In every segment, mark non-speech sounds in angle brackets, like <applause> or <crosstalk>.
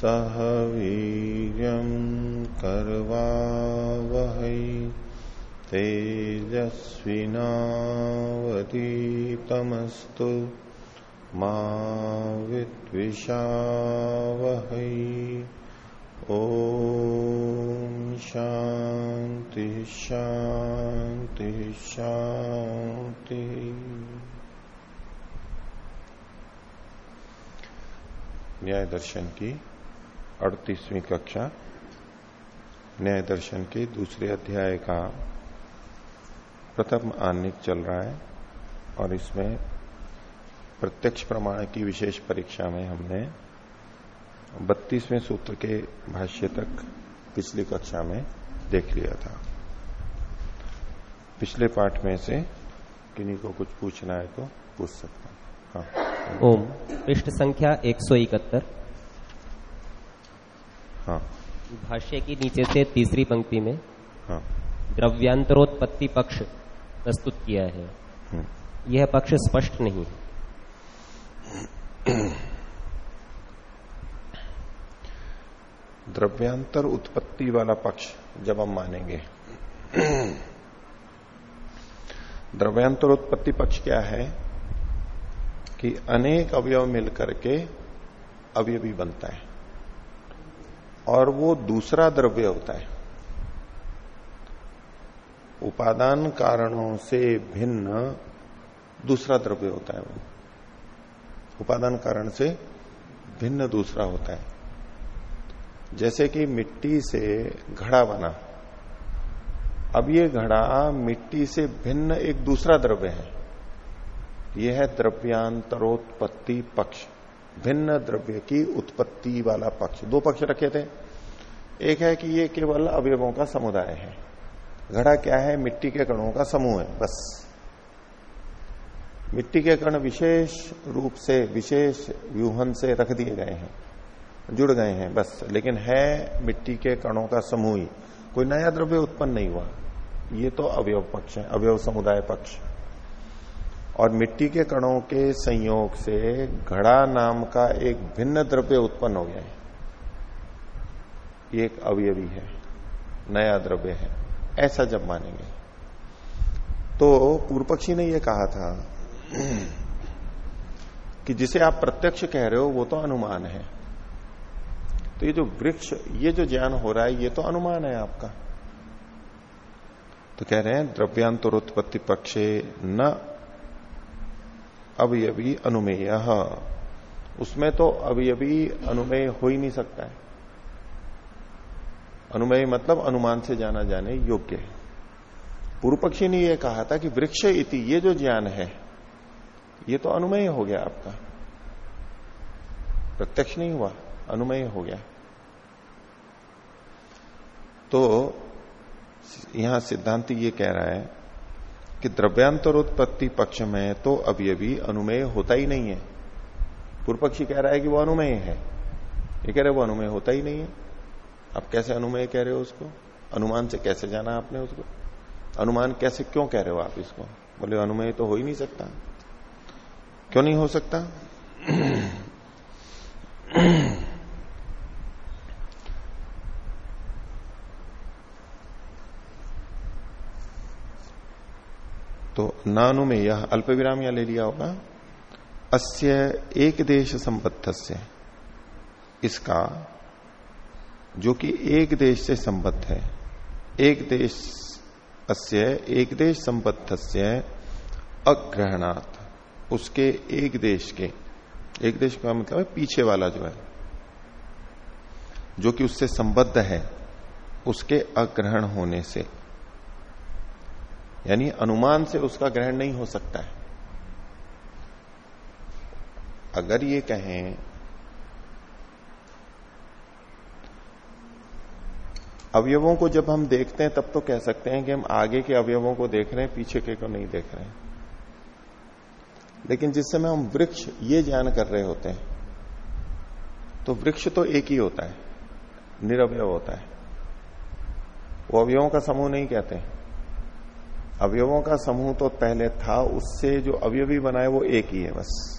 सह वीर्यं कर्वावहै तेजस्विनावतीतमस्तु मा विद्विषावहै। ॐ शान्ति शांति शांति न्याय दर्शन की अड़तीसवीं कक्षा, न्याय दर्शन के दूसरे अध्याय का प्रथम आनिक चल रहा है और इसमें प्रत्यक्ष प्रमाण की विशेष परीक्षा में हमने बत्तीसवें सूत्र के भाष्य तक पिछली कक्षा में देख लिया था। पिछले पाठ में से किन्हीं को कुछ पूछना है तो पूछ सकता हाँ। ओम। पृष्ठ संख्या एक सौ इकहत्तर। हाँ। भाष्य की नीचे से तीसरी पंक्ति में हाँ। द्रव्यांतरोत्पत्ति पक्ष प्रस्तुत किया है। हम्म, यह पक्ष स्पष्ट नहीं है। द्रव्यांतर उत्पत्ति वाला पक्ष जब हम मानेंगे। द्रव्यांतर उत्पत्ति पक्ष क्या है? कि अनेक अवयव मिलकर के अवयवी बनता है। और वो दूसरा द्रव्य होता है। उपादान कारणों से भिन्न दूसरा द्रव्य होता है वो। उपादान कारण से भिन्न दूसरा होता है। जैसे कि मिट्टी से घड़ा बना। अब ये घड़ा मिट्टी से भिन्न एक दूसरा द्रव्य है। यह है द्रव्यांतरोत्पत्ति पक्ष। भिन्न द्रव्य की उत्पत्ति वाला पक्ष। दो पक्ष रखे थे। एक है कि ये केवल अवयवों का समुदाय है। घड़ा क्या है? मिट्टी के कणों का समूह है, बस। मिट्टी के कण विशेष रूप से, विशेष व्यूहन से रख दिए गए हैं, जुड़ गए हैं, बस। लेकिन है मिट्टी के कणों का समूह ही। कोई नया द्रव्य उत्पन्न नहीं हुआ। ये तो अवयव पक्ष है, अवयव समुदाय पक्ष। और मिट्टी के कणों के संयोग से घड़ा नाम का एक भिन्न द्रव्य उत्पन्न हो गया है। एक अवयवी है, नया द्रव्य है, ऐसा जब मानेंगे। तो पूर्व पक्षी ने यह कहा था कि जिसे आप प्रत्यक्ष कह रहे हो, वो तो अनुमान है। तो ये जो वृक्ष, ये जो ज्ञान हो रहा है, ये तो अनुमान है आपका। तो कह रहे हैं, द्रव्यांतरोत्पत्ति पक्षे न अवयवी अनुमेय। उसमें तो अवयवी अनुमेय हो ही नहीं सकता है। अनुमेय मतलब अनुमान से जाना जाने योग्य है। पूर्व पक्षी ने यह कहा था कि वृक्ष इति, ये जो ज्ञान है, ये तो अनुमेय हो गया आपका। प्रत्यक्ष नहीं हुआ, अनुमेय हो गया। तो यहाँ सिद्धांत ये कह रहा है कि द्रव्यांतर उत्पत्ति पक्ष में तो अवयवी अनुमेय होता ही नहीं है। पूर्व पक्षी कह रहा है कि वो अनुमेय है। ये कह रहे वो अनुमेय होता ही नहीं है। आप कैसे अनुमेय कह रहे हो उसको? अनुमान से कैसे जाना आपने उसको? अनुमान कैसे क्यों कह रहे हो आप इसको? बोले, अनुमेय तो हो ही नहीं सकता। क्यों नहीं हो सकता? तो नानु में यह अल्प विराम या ले लिया होगा। अस्य एक देश संबद्ध से इसका, जो कि एक देश से संबद्ध है। एक देश, अस्य एक देश संबद्ध से अग्रहणात्। उसके एक देश के, एक देश का मतलब है पीछे वाला जो है। जो कि उससे संबद्ध है, उसके अग्रहण होने से। यानी अनुमान से उसका ग्रहण नहीं हो सकता है। अगर ये कहें, अवयवों को जब हम देखते हैं, तब तो कह सकते हैं कि हम आगे के अवयवों को देख रहे हैं, पीछे के को नहीं देख रहे हैं। लेकिन जिस समय हम वृक्ष ये ज्ञान कर रहे होते हैं तो वृक्ष तो एक ही होता है, निरवय होता है। वो अवयवों का समूह नहीं कहते अवयवों का समूह तो पहले था, उससे जो अवयवी बनाए वो एक ही है बस।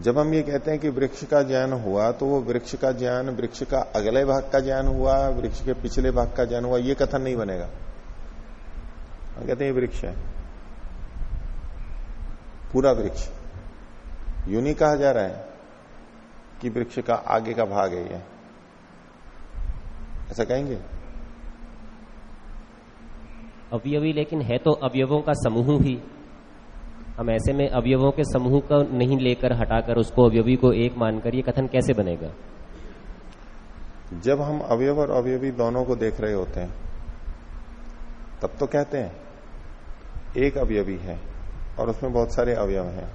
जब हम ये कहते हैं कि वृक्ष का ज्ञान हुआ तो वो वृक्ष का ज्ञान, वृक्ष का अगले भाग का ज्ञान हुआ, वृक्ष के पिछले भाग का ज्ञान हुआ, ये कथन नहीं बनेगा। हम कहते हैं वृक्ष है। पूरा वृक्ष। यू नहीं कहा जा रहा है कि वृक्ष का आगे का भाग है ये। ऐसा कहेंगे? अवयवी, लेकिन है तो अवयवों का समूह ही। हम ऐसे में अवयवों के समूह को नहीं लेकर, हटाकर उसको अवयवी को एक मानकर ये कथन कैसे बनेगा? जब हम अवयव और अवयवी दोनों को देख रहे होते हैं, तब तो कहते हैं, एक अवयवी है और उसमें बहुत सारे अवयव हैं।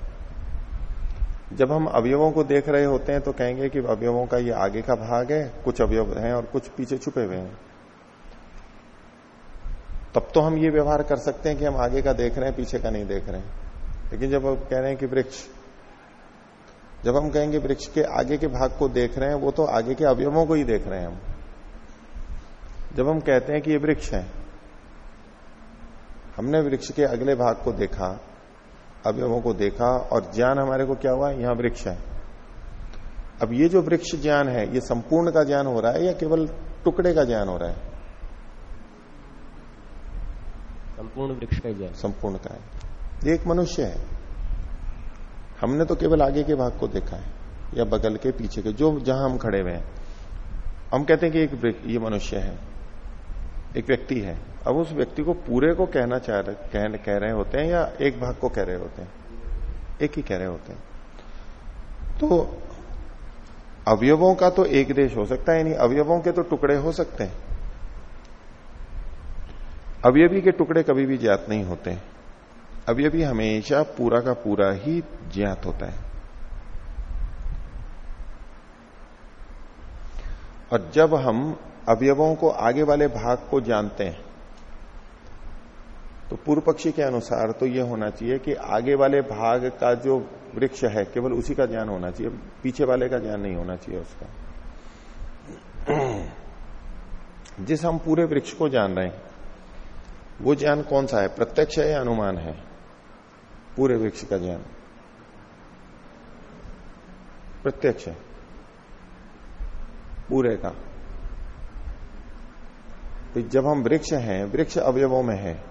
जब हम अवयवों को देख रहे होते हैं तो कहेंगे कि अवयवों का ये आगे का भाग है, कुछ अवयव हैं और कुछ पीछे छुपे हुए हैं। तब तो हम ये व्यवहार कर सकते हैं कि हम आगे का देख रहे हैं, पीछे का नहीं देख रहे हैं। लेकिन जब आप कह रहे हैं कि वृक्ष, जब हम कहेंगे वृक्ष के आगे के भाग को देख रहे हैं, वो तो आगे के अवयवों को ही देख रहे हैं हम। जब हम कहते हैं कि ये वृक्ष है, हमने वृक्ष के अगले भाग को देखा, अवयवों को देखा, और ज्ञान हमारे को क्या हुआ? यहाँ वृक्ष है। अब ये जो वृक्ष ज्ञान है, ये संपूर्ण का ज्ञान हो रहा है या केवल टुकड़े का ज्ञान हो रहा है? संपूर्ण वृक्ष का संपूर्ण का है। ये एक मनुष्य है। हमने तो केवल आगे के भाग को देखा है या बगल के पीछे के जो जहाँ हम खड़े हुए हैं। हम कहते हैं कि एक ये मनुष्य है एक व्यक्ति है। अब उस व्यक्ति को पूरे को कहना चाह रहे कह, कह रहे होते हैं या एक भाग को कह रहे होते हैं? एक ही कह रहे होते हैं। तो अवयवों का तो एक देश हो सकता है यानी अवयवों के तो टुकड़े हो सकते हैं। अवयवी के टुकड़े कभी भी ज्ञात नहीं होते अवयवी हमेशा पूरा का पूरा ही ज्ञात होता है। और जब हम अवयवों को आगे वाले भाग को जानते हैं तो पूर्व पक्षी के अनुसार तो यह होना चाहिए कि आगे वाले भाग का जो वृक्ष है, केवल उसी का ज्ञान होना चाहिए, पीछे वाले का ज्ञान नहीं होना चाहिए उसका। जिस हम पूरे वृक्ष को जान रहे हैं वो ज्ञान कौन सा है? प्रत्यक्ष है या अनुमान है? पूरे वृक्ष का ज्ञान। प्रत्यक्ष है। पूरे का। तो जब हम वृक्ष हैं, वृक्ष अवयवों में है,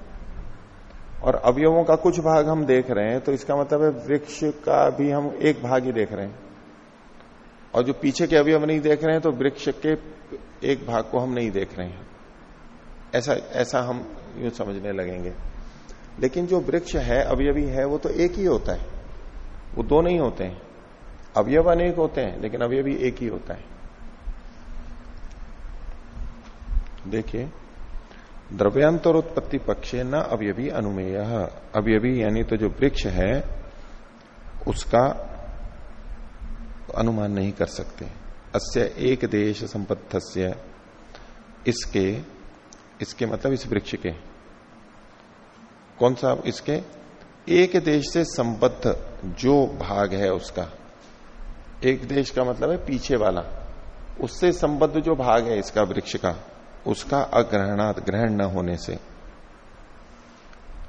और अवयवों का कुछ भाग हम देख रहे हैं तो इसका मतलब है वृक्ष का भी हम एक भाग ही देख रहे हैं। और जो पीछे के अवयव नहीं देख रहे हैं तो वृक्ष के एक भाग को हम नहीं देख रहे हैं। ऐसा ऐसा हम यूँ समझने लगेंगे। लेकिन जो वृक्ष है, अवयवी है, वो तो एक ही होता है। वो दो नहीं होते हैं। अवयव अनेक होते हैं, लेकिन अवयवी एक ही होता है। देखिए, द्रव्यांतरोत्पत्ति पक्षे न अवयवी अनुमेय। अवयवी यानी तो जो वृक्ष है, उसका अनुमान नहीं कर सकते। अस्य एक देश संपत्त इसके इसके मतलब इस वृक्ष के। कौन सा इसके? एक देश से संबद्ध जो भाग है उसका। एक देश का मतलब है पीछे वाला। उससे संबद्ध जो भाग है इसका वृक्ष का, उसका अग्रहणात ग्रहण न होने से।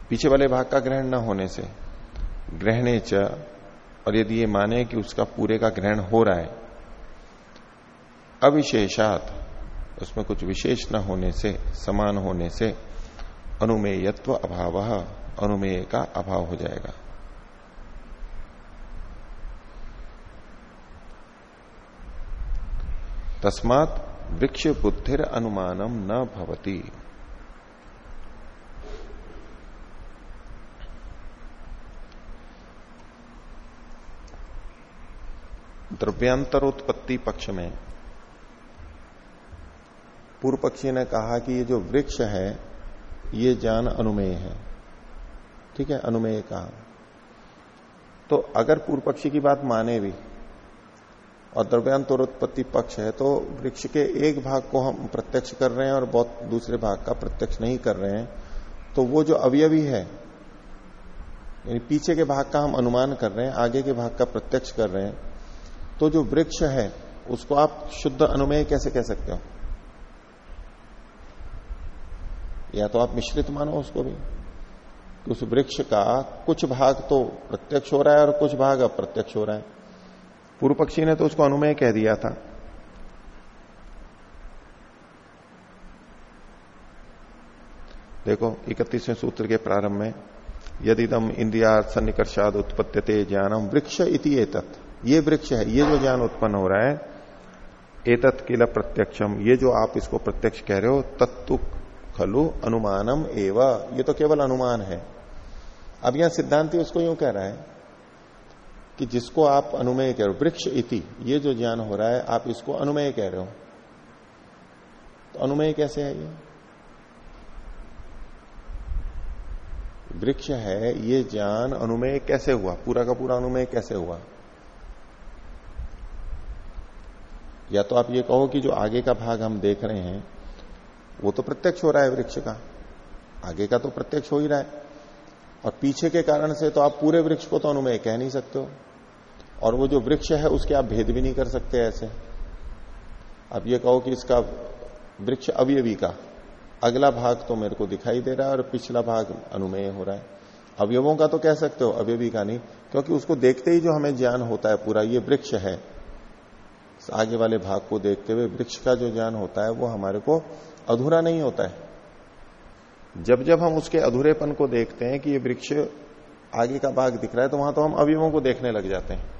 पीछे वाले भाग का ग्रहण न होने से। ग्रहणे च, और यदि ये माने कि उसका पूरे का ग्रहण हो रहा है, अविशेषात उसमें कुछ विशेष न होने से, समान होने से अनुमेयत्व अभाव, अनुमेय का अभाव हो जाएगा। तस्मात वृक्ष बुद्धिर अनुमानम न भवती। द्रव्यांतरोत्पत्ति पक्ष में पूर्व पक्षी ने कहा कि ये जो वृक्ष है, ये ज्ञान अनुमेय है। ठीक है? अनुमेय कहा। तो अगर पूर्व पक्षी की बात माने भी, और द्रव्यांतरोत्पत्ति पक्ष है तो वृक्ष के एक भाग को हम प्रत्यक्ष कर रहे हैं और बहुत दूसरे भाग का प्रत्यक्ष नहीं कर रहे हैं। तो वो जो अवयवी है, यानी पीछे के भाग का हम अनुमान कर रहे हैं, आगे के भाग का प्रत्यक्ष कर रहे हैं तो जो वृक्ष है, उसको आप शुद्ध अनुमेय कैसे कह सकते हो? या तो आप मिश्रित मानो उसको भी। कि उस वृक्ष का कुछ भाग तो प्रत्यक्ष हो रहा है और कुछ भाग अप्रत्यक्ष हो रहा है। पूर्व पक्षी ने तो उसको अनुमेय कह दिया था। देखो, इकतीसवें सूत्र के प्रारंभ में यदि दम इंद्रिया सन्निकर्षाद उत्पत्त्यते ज्ञानम वृक्ष इति एतत्। ये वृक्ष है, ये जो ज्ञान उत्पन्न हो रहा है, एतत् किल प्रत्यक्षम, ये जो आप इसको प्रत्यक्ष कह रहे हो तत्व खलु अनुमानम एव। ये तो केवल अनुमान है। अब यहाँ सिद्धांति उसको यूँ कह रहा है कि जिसको आप अनुमेय कह रहे हो, वृक्ष इति, ये जो ज्ञान हो रहा है, आप इसको अनुमेय कह रहे हो। तो अनुमेय कैसे है ये? वृक्ष है, ये ज्ञान अनुमेय कैसे हुआ? पूरा का पूरा अनुमेय कैसे हुआ? या तो आप ये कहो कि जो आगे का भाग हम देख रहे हैं वो तो प्रत्यक्ष हो रहा है वृक्ष का। आगे का तो प्रत्यक्ष हो ही रहा है। और पीछे के कारण से तो आप पूरे वृक्ष को तो अनुमय कह नहीं सकते हो। और वो जो वृक्ष है, उसके आप भेद भी नहीं कर सकते ऐसे। आप ये कहो कि इसका वृक्ष अवयवी का। अगला भाग तो मेरे को दिखाई दे रहा है और पिछला भाग अनुमेय हो रहा है। अवयवों का तो कह सकते हो, अवयवी का नहीं। क्योंकि उसको देखते ही जो हमें ज्ञान होता है पूरा, ये वृक्ष है। आगे वाले भाग को देखते हुए वृक्ष का जो ज्ञान होता है, वो हमारे को अधूरा नहीं होता है। जब जब हम उसके अधूरेपन को देखते हैं कि ये वृक्ष आगे का भाग दिख रहा है तो वहाँ तो हम अवयवों को देखने लग जाते हैं।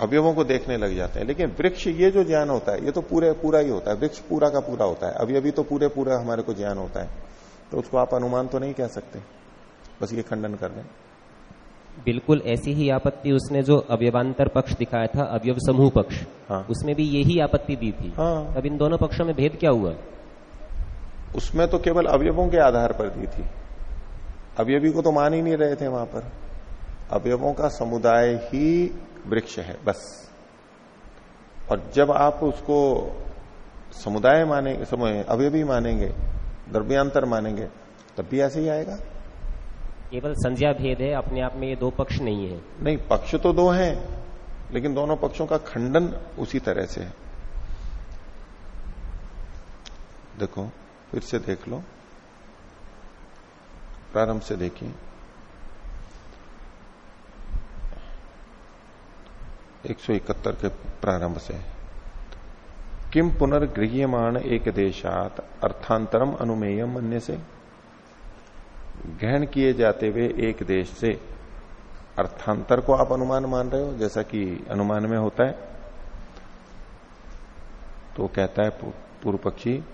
अवयवों को देखने लग जाते हैं। लेकिन वृक्ष ये जो ज्ञान होता है, ये तो पूरे पूरा ही होता है। वृक्ष पूरा का पूरा होता है। अभी अभी तो पूरे पूरा हमारे को ज्ञान होता है। तो उसको आप अनुमान तो नहीं कह सकते। बस ये खंडन कर लें बिल्कुल ऐसी ही आपत्ति उसने जो अवयवांतर पक्ष दिखाया था अवयव समूह पक्ष हाँ। उसमें भी यही आपत्ति दी थी। हाँ। अब इन दोनों पक्षों में भेद क्या हुआ? उसमें तो केवल अवयवों के आधार पर दी थी। अवयवी को तो मान ही नहीं रहे थे वहाँ पर। अवयवों का समुदाय ही वृक्ष है बस। और जब आप उसको समुदाय मानेंगे अवयवी मानेंगे द्रव्यांतर मानेंगे तब भी ऐसे ही आएगा। केवल संज्ञा भेद है, अपने आप में ये दो पक्ष नहीं है। नहीं, पक्ष तो दो हैं, लेकिन दोनों पक्षों का खंडन उसी तरह से है। देखो, फिर से देख लो। प्रारंभ से देखिए। एक सौ इकहत्तर के प्रारंभ से। किम पुनर्गृह्यमाण एक देशात अर्थांतरम अनुमेयम अन्य से? ग्रहण किए जाते हुए एक देश से अर्थांतर को आप अनुमान मान रहे हो? जैसा कि अनुमान में होता है। तो कहता है पूर्व पक्षी,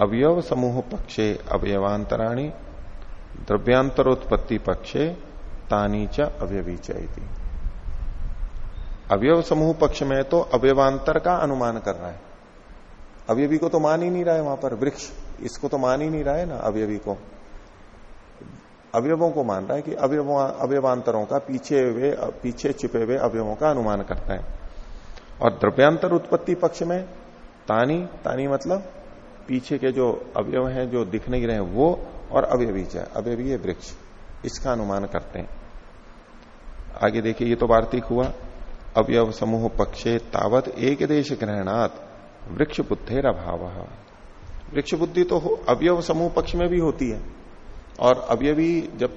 अवयव समूह पक्षे, अवयवांतराणी, द्रव्यांतरोत्पत्ति पक्षे, तानी च अवयवी चयती अवयव समूह पक्ष में तो अवयवांतर का अनुमान कर रहा है। अवयवी को तो मान ही नहीं रहा है वहाँ पर, वृक्ष। इसको तो मान ही नहीं रहा है ना, अवयवी को। अवयवों को मान रहा है कि अवयव, अवयवांतरों का पीछे हुए, पीछे छिपे हुए अवयवों का अनुमान करता है। और द्रव्यांतर उत्पत्ति पक्ष में तानी तानी मतलब पीछे के जो अवयव हैं, जो दिख नहीं रहे वो और अवयवी है अवयवी वृक्ष, इसका अनुमान करते हैं। आगे देखिए, ये तो वार्तिक हुआ। अवयव समूह पक्षे तावत एक देश ग्रहणात वृक्ष बुद्धेर अभाव वृक्ष बुद्धि तो अवयव समूह पक्ष में भी होती है। और अवयवी जब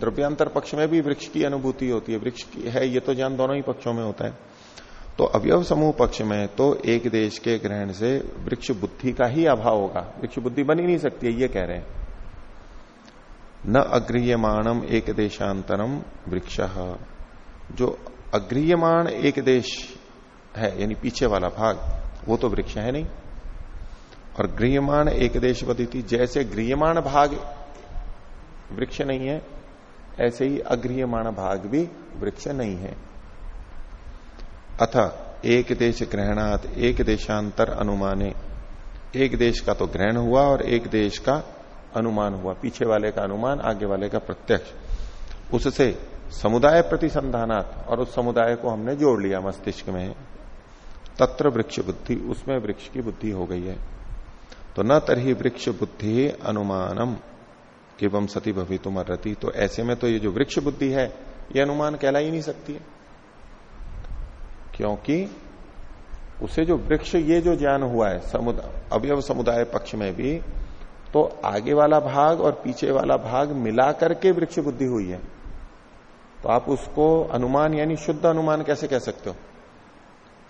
द्रव्यांतर पक्ष में भी वृक्ष की अनुभूति होती है, वृक्ष है, ये तो ज्ञान दोनों ही पक्षों में होता है। तो अवयव समूह पक्ष में तो एक देश के ग्रहण से वृक्ष बुद्धि का ही अभाव होगा। वृक्ष बुद्धि बन नहीं सकती है, ये कह रहे हैं। न अग्रियमाणम एक देशांतरम वृक्ष। जो अग्रियमाण एक देश है, यानी पीछे वाला भाग, वो तो वृक्ष है नहीं। और गृहमाण एक देश थी जैसे गृहमाण भाग वृक्ष नहीं है। ऐसे ही अगृहमाण भाग भी वृक्ष नहीं है। अथ, एक देश ग्रहणात, एक देशांतर अनुमाने। एक देश का तो ग्रहण हुआ और एक देश का अनुमान हुआ। पीछे वाले का अनुमान, आगे वाले का प्रत्यक्ष। उससे समुदाय प्रतिसंधानात और उस समुदाय को हमने जोड़ लिया मस्तिष्क में। तत्र वृक्ष बुद्धि, उसमें वृक्ष की बुद्धि हो गई है। तो न तरही वृक्ष बुद्धि अनुमानम। एवं सती भवितुम अर्ति तो ऐसे में तो ये जो वृक्ष बुद्धि है, ये अनुमान कहला ही नहीं सकती है। क्योंकि उसे जो वृक्ष, ये जो ज्ञान हुआ है समुदाय अवयव समुदाय पक्ष में भी तो आगे वाला भाग और पीछे वाला भाग मिला करके वृक्ष बुद्धि हुई है। तो आप उसको अनुमान, यानी शुद्ध अनुमान कैसे कह सकते हो?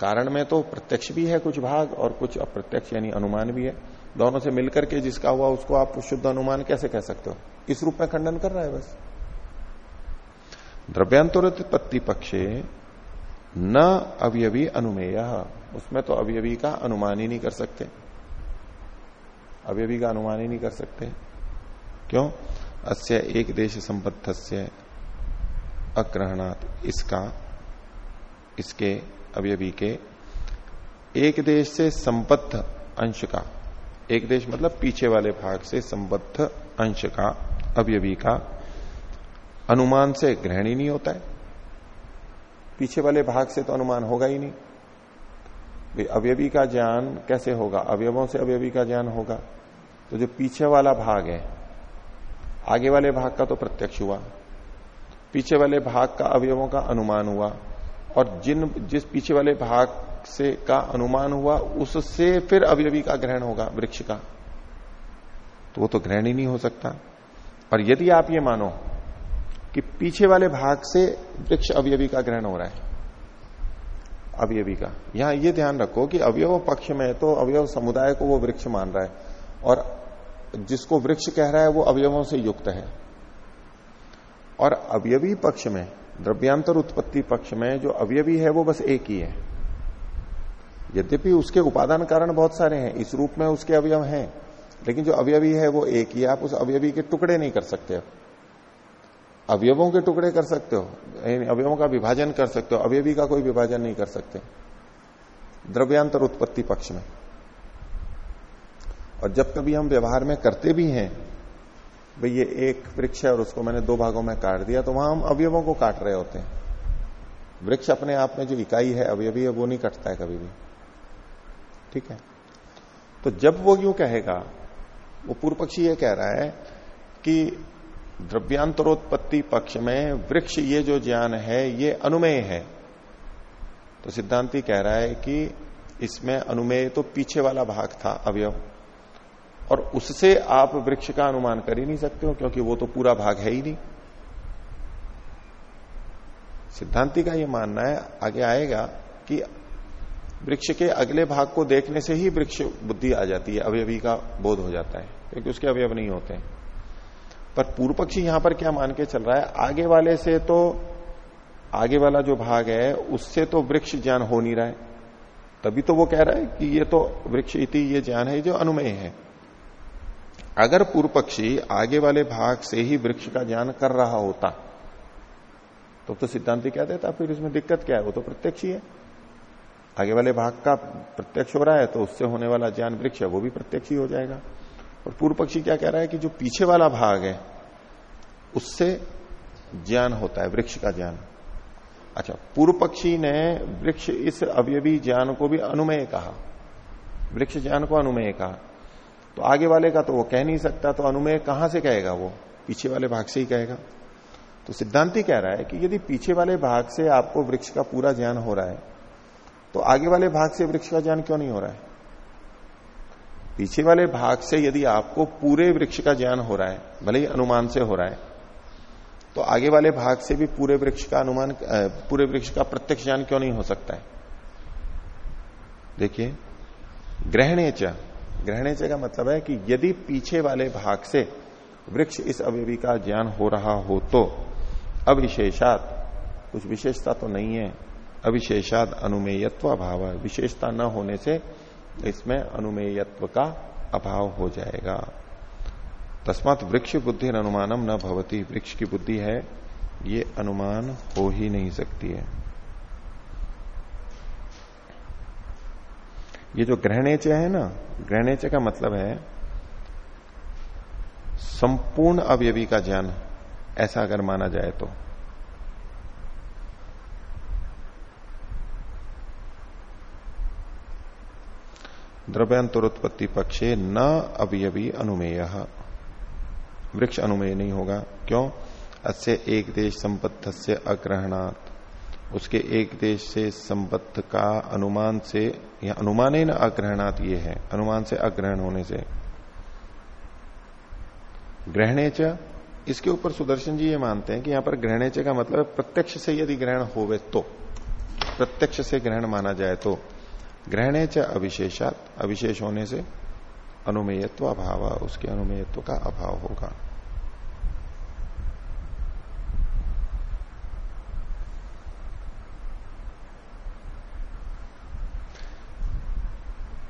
कारण में तो प्रत्यक्ष भी है कुछ भाग और कुछ अप्रत्यक्ष, यानी अनुमान भी है। दोनों से मिलकर के जिसका हुआ उसको आप शुद्ध अनुमान कैसे कह सकते हो? इस रूप में खंडन कर रहा है बस? द्रव्यांतरोत्पत्ति पक्षे न अवयवी अनुमेय। उसमें तो अवयवी का अनुमान ही नहीं कर सकते। अवयवी का अनुमान ही नहीं कर सकते। क्यों? अस्य एक देश संबद्ध से अग्रहणात इसका, इसके अवयवी के एक देश से संबद्ध अंश का एक देश मतलब पीछे वाले भाग से संबद्ध अंश का, अवयवी का अनुमान से ग्रहण ही नहीं होता है। पीछे वाले भाग से तो अनुमान होगा ही नहीं। अवयवी का ज्ञान कैसे होगा? अवयवों से अवयवी का ज्ञान होगा। तो जो पीछे वाला भाग है, आगे वाले भाग का तो प्रत्यक्ष हुआ। पीछे वाले भाग का अवयवों का अनुमान हुआ। और जिन, जिस पीछे वाले भाग से का अनुमान हुआ, उससे फिर अवयवी का ग्रहण होगा वृक्ष का। तो वो तो ग्रहण ही नहीं हो सकता। और यदि आप ये मानो कि पीछे वाले भाग से वृक्ष अवयवी का ग्रहण हो रहा है अवयवी का, यहाँ ये ध्यान रखो कि अवयव पक्ष में तो अवयव समुदाय को वो वृक्ष मान रहा है, और जिसको वृक्ष कह रहा है वो अवयवों से युक्त है। और अवयवी पक्ष में, द्रव्यांतर उत्पत्ति पक्ष में जो अवयवी है वो बस एक ही है। यद्यपि उसके उपादान कारण बहुत सारे हैं, इस रूप में उसके अवयव हैं, लेकिन जो अवयवी है वो एक ही आप उस अवयवी के टुकड़े नहीं कर सकते अवयवों के टुकड़े कर सकते हो अवयवों का विभाजन कर सकते हो, अवयवी का कोई विभाजन नहीं कर सकते। द्रव्यांतर उत्पत्ति पक्ष में। और जब कभी हम व्यवहार में करते भी हैं, भाई ये एक वृक्ष है और उसको मैंने दो भागों में काट दिया तो वहाँ हम अवयवों को काट रहे होते हैं। वृक्ष अपने आप में जो इकाई है, अवयवी है, वो नहीं कटता है कभी भी। ठीक है? तो जब वो यूँ कहेगा, वो पूर्व पक्षी ये कह रहा है कि द्रव्यांतरोत्पत्ति पक्ष में वृक्ष, ये जो ज्ञान है, ये अनुमेय है। तो सिद्धांति कह रहा है कि इसमें अनुमेय तो पीछे वाला भाग था, अवयव। और उससे आप वृक्ष का अनुमान कर ही नहीं सकते हो, क्योंकि वो तो पूरा भाग है ही नहीं। सिद्धांति का ये मानना है, आगे आएगा कि वृक्ष के अगले भाग को देखने से ही वृक्ष बुद्धि आ जाती है, अवयवी का बोध हो जाता है, क्योंकि उसके अवयव नहीं होते हैं। पर पूर्व पक्षी यहाँ पर क्या मान के चल रहा है? आगे वाले से तो आगे वाला जो भाग है, उससे तो वृक्ष ज्ञान हो नहीं रहा है। तभी तो वो कह रहा है कि ये तो वृक्ष इति, ये ज्ञान है जो अनुमेय है। अगर पूर्व पक्षी आगे वाले भाग से ही वृक्ष का ज्ञान कर रहा होता तो तो सिद्धांति क्या देता, फिर इसमें दिक्कत क्या है? वो तो प्रत्यक्ष ही है। आगे वाले भाग का प्रत्यक्ष हो रहा है तो उससे होने वाला ज्ञान वृक्ष है, वो भी प्रत्यक्ष ही हो जाएगा। और पूर्व पक्षी क्या कह रहा है कि जो पीछे वाला भाग है, उससे ज्ञान होता है, वृक्ष का ज्ञान। अच्छा पूर्व पक्षी ने वृक्ष इस अवयवी ज्ञान को भी अनुमेय कहा। वृक्ष ज्ञान को अनुमेय कहा। तो आगे वाले का तो वो कह नहीं सकता तो अनुमेय कहाँ से कहेगा वो? पीछे वाले भाग से ही कहेगा। तो सिद्धांति कह रहा है कि यदि पीछे वाले भाग से आपको वृक्ष का पूरा ज्ञान हो रहा है तो आगे वाले भाग से वृक्ष का ज्ञान क्यों नहीं हो रहा है? पीछे वाले भाग से यदि आपको पूरे वृक्ष का ज्ञान हो रहा है, भले ही अनुमान से हो रहा है तो आगे वाले भाग से भी पूरे वृक्ष का अनुमान पूरे वृक्ष का प्रत्यक्ष ज्ञान क्यों नहीं हो सकता है? देखिए, ग्रहणेच ग्रहणेच का मतलब है कि यदि पीछे वाले भाग से वृक्ष इस अवयवी का ज्ञान हो रहा हो तो अविशेषात, कुछ विशेषता तो नहीं है अविशेषाद अनुमेयत्व अभाव है विशेषता न होने से इसमें अनुमेयत्व का अभाव हो जाएगा। तस्मात वृक्ष बुद्धि अनुमानम न भवती। वृक्ष की बुद्धि है, ये अनुमान हो ही नहीं सकती है। ये जो ग्रहणेच है ना, ग्रहणेच का मतलब है, संपूर्ण अवयवी का ज्ञान, ऐसा अगर माना जाए तो। द्रव्यांतरोत्पत्ति पक्षे न अवयवी अनुमेय। वृक्ष अनुमेय नहीं होगा। क्यों? अस्य एक देश संबद्ध से अग्रहणात्। उसके एक देश से संबद्ध का अनुमान से या अनुमान न अग्रहणात ये है। अनुमान से अग्रहण होने से। ग्रहणेच इसके ऊपर सुदर्शन जी ये मानते हैं कि यहाँ पर ग्रहणेच का मतलब प्रत्यक्ष से यदि ग्रहण होवे तो। प्रत्यक्ष से ग्रहण माना जाए तो। ग्रहणेच अविशेषात। अविशेष होने से अनुमेयत्व अभाव, उसके अनुमेयत्व का अभाव होगा।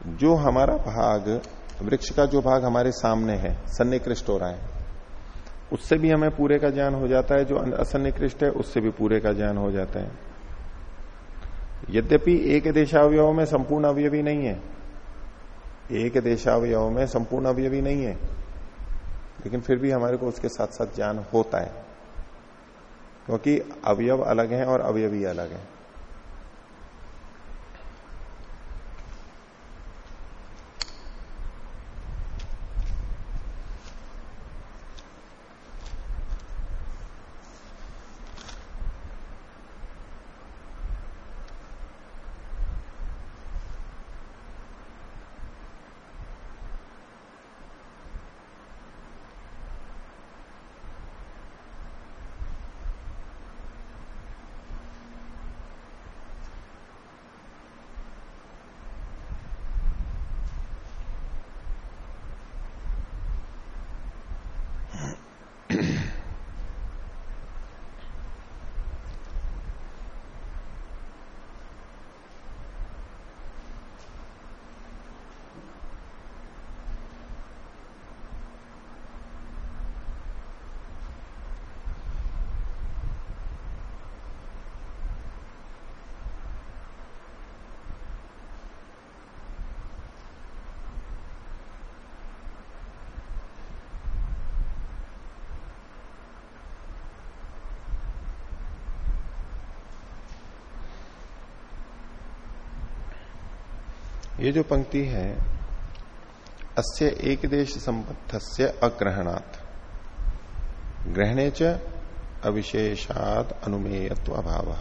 जो हमारा भाग, वृक्ष का जो भाग हमारे सामने है, सन्निकृष्ट हो रहा है, उससे भी हमें पूरे का ज्ञान हो जाता है। जो असन्निकृष्ट है, उससे भी पूरे का ज्ञान हो जाता है। यद्यपि एक देशावयव में संपूर्ण अवयवी नहीं है। एक देशावयव में संपूर्ण अवयवी नहीं है। लेकिन फिर भी हमारे को उसके साथ साथ ज्ञान होता है। क्योंकि अवयव अलग है और अवयवी अलग है। ये जो पंक्ति है, अस्य एक देश संबद्ध से अग्रहणात्। ग्रहणे च अविशेषात अनुमेयत्व अभाव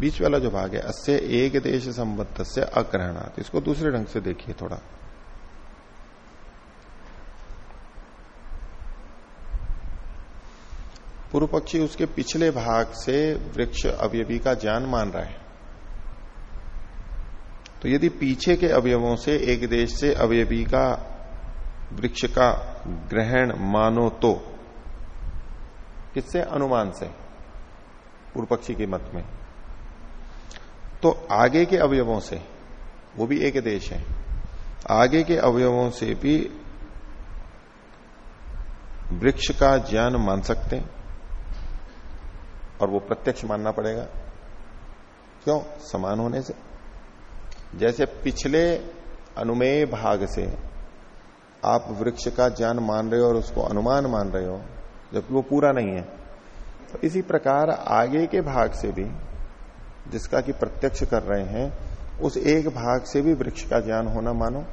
बीच वाला जो भाग है, अस्य एक देश संबद्ध से अग्रहणात्। इसको दूसरे ढंग से देखिए थोड़ा। पूर्व पक्षी उसके पिछले भाग से वृक्ष अवयवी का ज्ञान मान रहा है। तो यदि पीछे के अवयवों से एक देश से अवयवी का वृक्ष का ग्रहण मानो तो किससे? अनुमान से पूर्व पक्षी के मत में। तो आगे के अवयवों से, वो भी एक देश है, आगे के अवयवों से भी वृक्ष का ज्ञान मान सकते हैं, और वो प्रत्यक्ष मानना पड़ेगा। क्यों? समान होने से। जैसे पिछले अनुमेय भाग से आप वृक्ष का ज्ञान मान रहे हो और उसको अनुमान मान रहे हो, जबकि वो पूरा नहीं है। तो इसी प्रकार आगे के भाग से भी, जिसका कि प्रत्यक्ष कर रहे हैं, उस एक भाग से भी वृक्ष का ज्ञान होना मानो।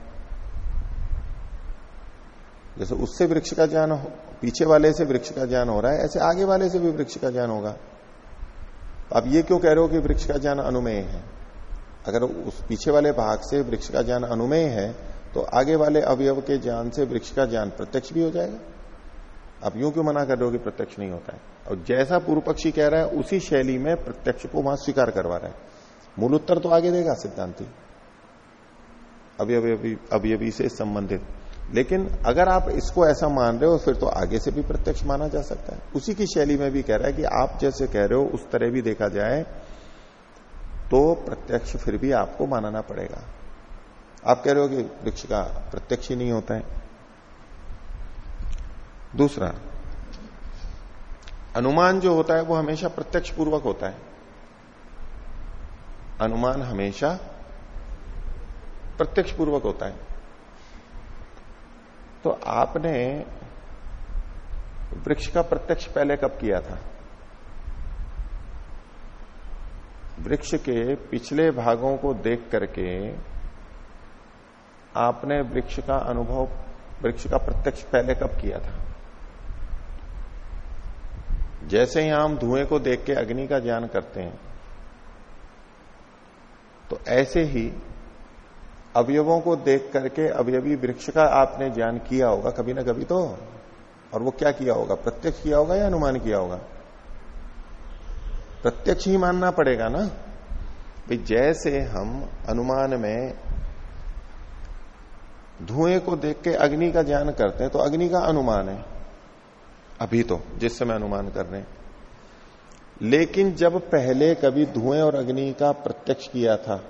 जैसे उससे वृक्ष का ज्ञान पीछे वाले से वृक्ष का ज्ञान हो रहा है, ऐसे आगे वाले से भी वृक्ष का ज्ञान होगा। अब ये क्यों कह रहे हो कि वृक्ष का ज्ञान अनुमेय है? अगर उस पीछे वाले भाग से वृक्ष का ज्ञान अनुमेय है तो आगे वाले अवयव के ज्ञान से वृक्ष का ज्ञान प्रत्यक्ष भी हो जाएगा। अब यूँ क्यों मना कर रहे हो कि प्रत्यक्ष नहीं होता है? और जैसा पूर्व पक्षी कह रहा है, उसी शैली में प्रत्यक्ष को वहाँ स्वीकार करवा रहा है। मूल उत्तर तो आगे देगा सिद्धांति। अवयवी अवयवी से संबंधित। लेकिन अगर आप इसको ऐसा मान रहे हो, फिर तो आगे से भी प्रत्यक्ष माना जा सकता है। उसी की शैली में भी कह रहा है कि आप जैसे कह रहे हो, उस तरह भी देखा जाए तो प्रत्यक्ष फिर भी आपको मानना पड़ेगा। आप कह रहे हो कि वृक्ष का प्रत्यक्ष ही नहीं होता है। दूसरा, अनुमान जो होता है वो हमेशा प्रत्यक्ष पूर्वक होता है। अनुमान हमेशा प्रत्यक्ष पूर्वक होता है। तो आपने वृक्ष का प्रत्यक्ष पहले कब किया था? वृक्ष के पिछले भागों को देख करके आपने वृक्ष का अनुभव, वृक्ष का प्रत्यक्ष पहले कब किया था? जैसे ही हम धुएँ को देख के अग्नि का ज्ञान करते हैं तो ऐसे ही अवयवों को देख करके अवयवी वृक्ष का आपने ज्ञान किया होगा कभी ना कभी तो। और वो क्या किया होगा? प्रत्यक्ष किया होगा या अनुमान किया होगा? प्रत्यक्ष ही मानना पड़ेगा ना? भाई जैसे हम अनुमान में धुएँ को देख के अग्नि का ज्ञान करते हैं तो अग्नि का अनुमान है। अभी तो जिस समय अनुमान कर रहे लेकिन जब पहले कभी धुएँ और अग्नि का प्रत्यक्ष किया था,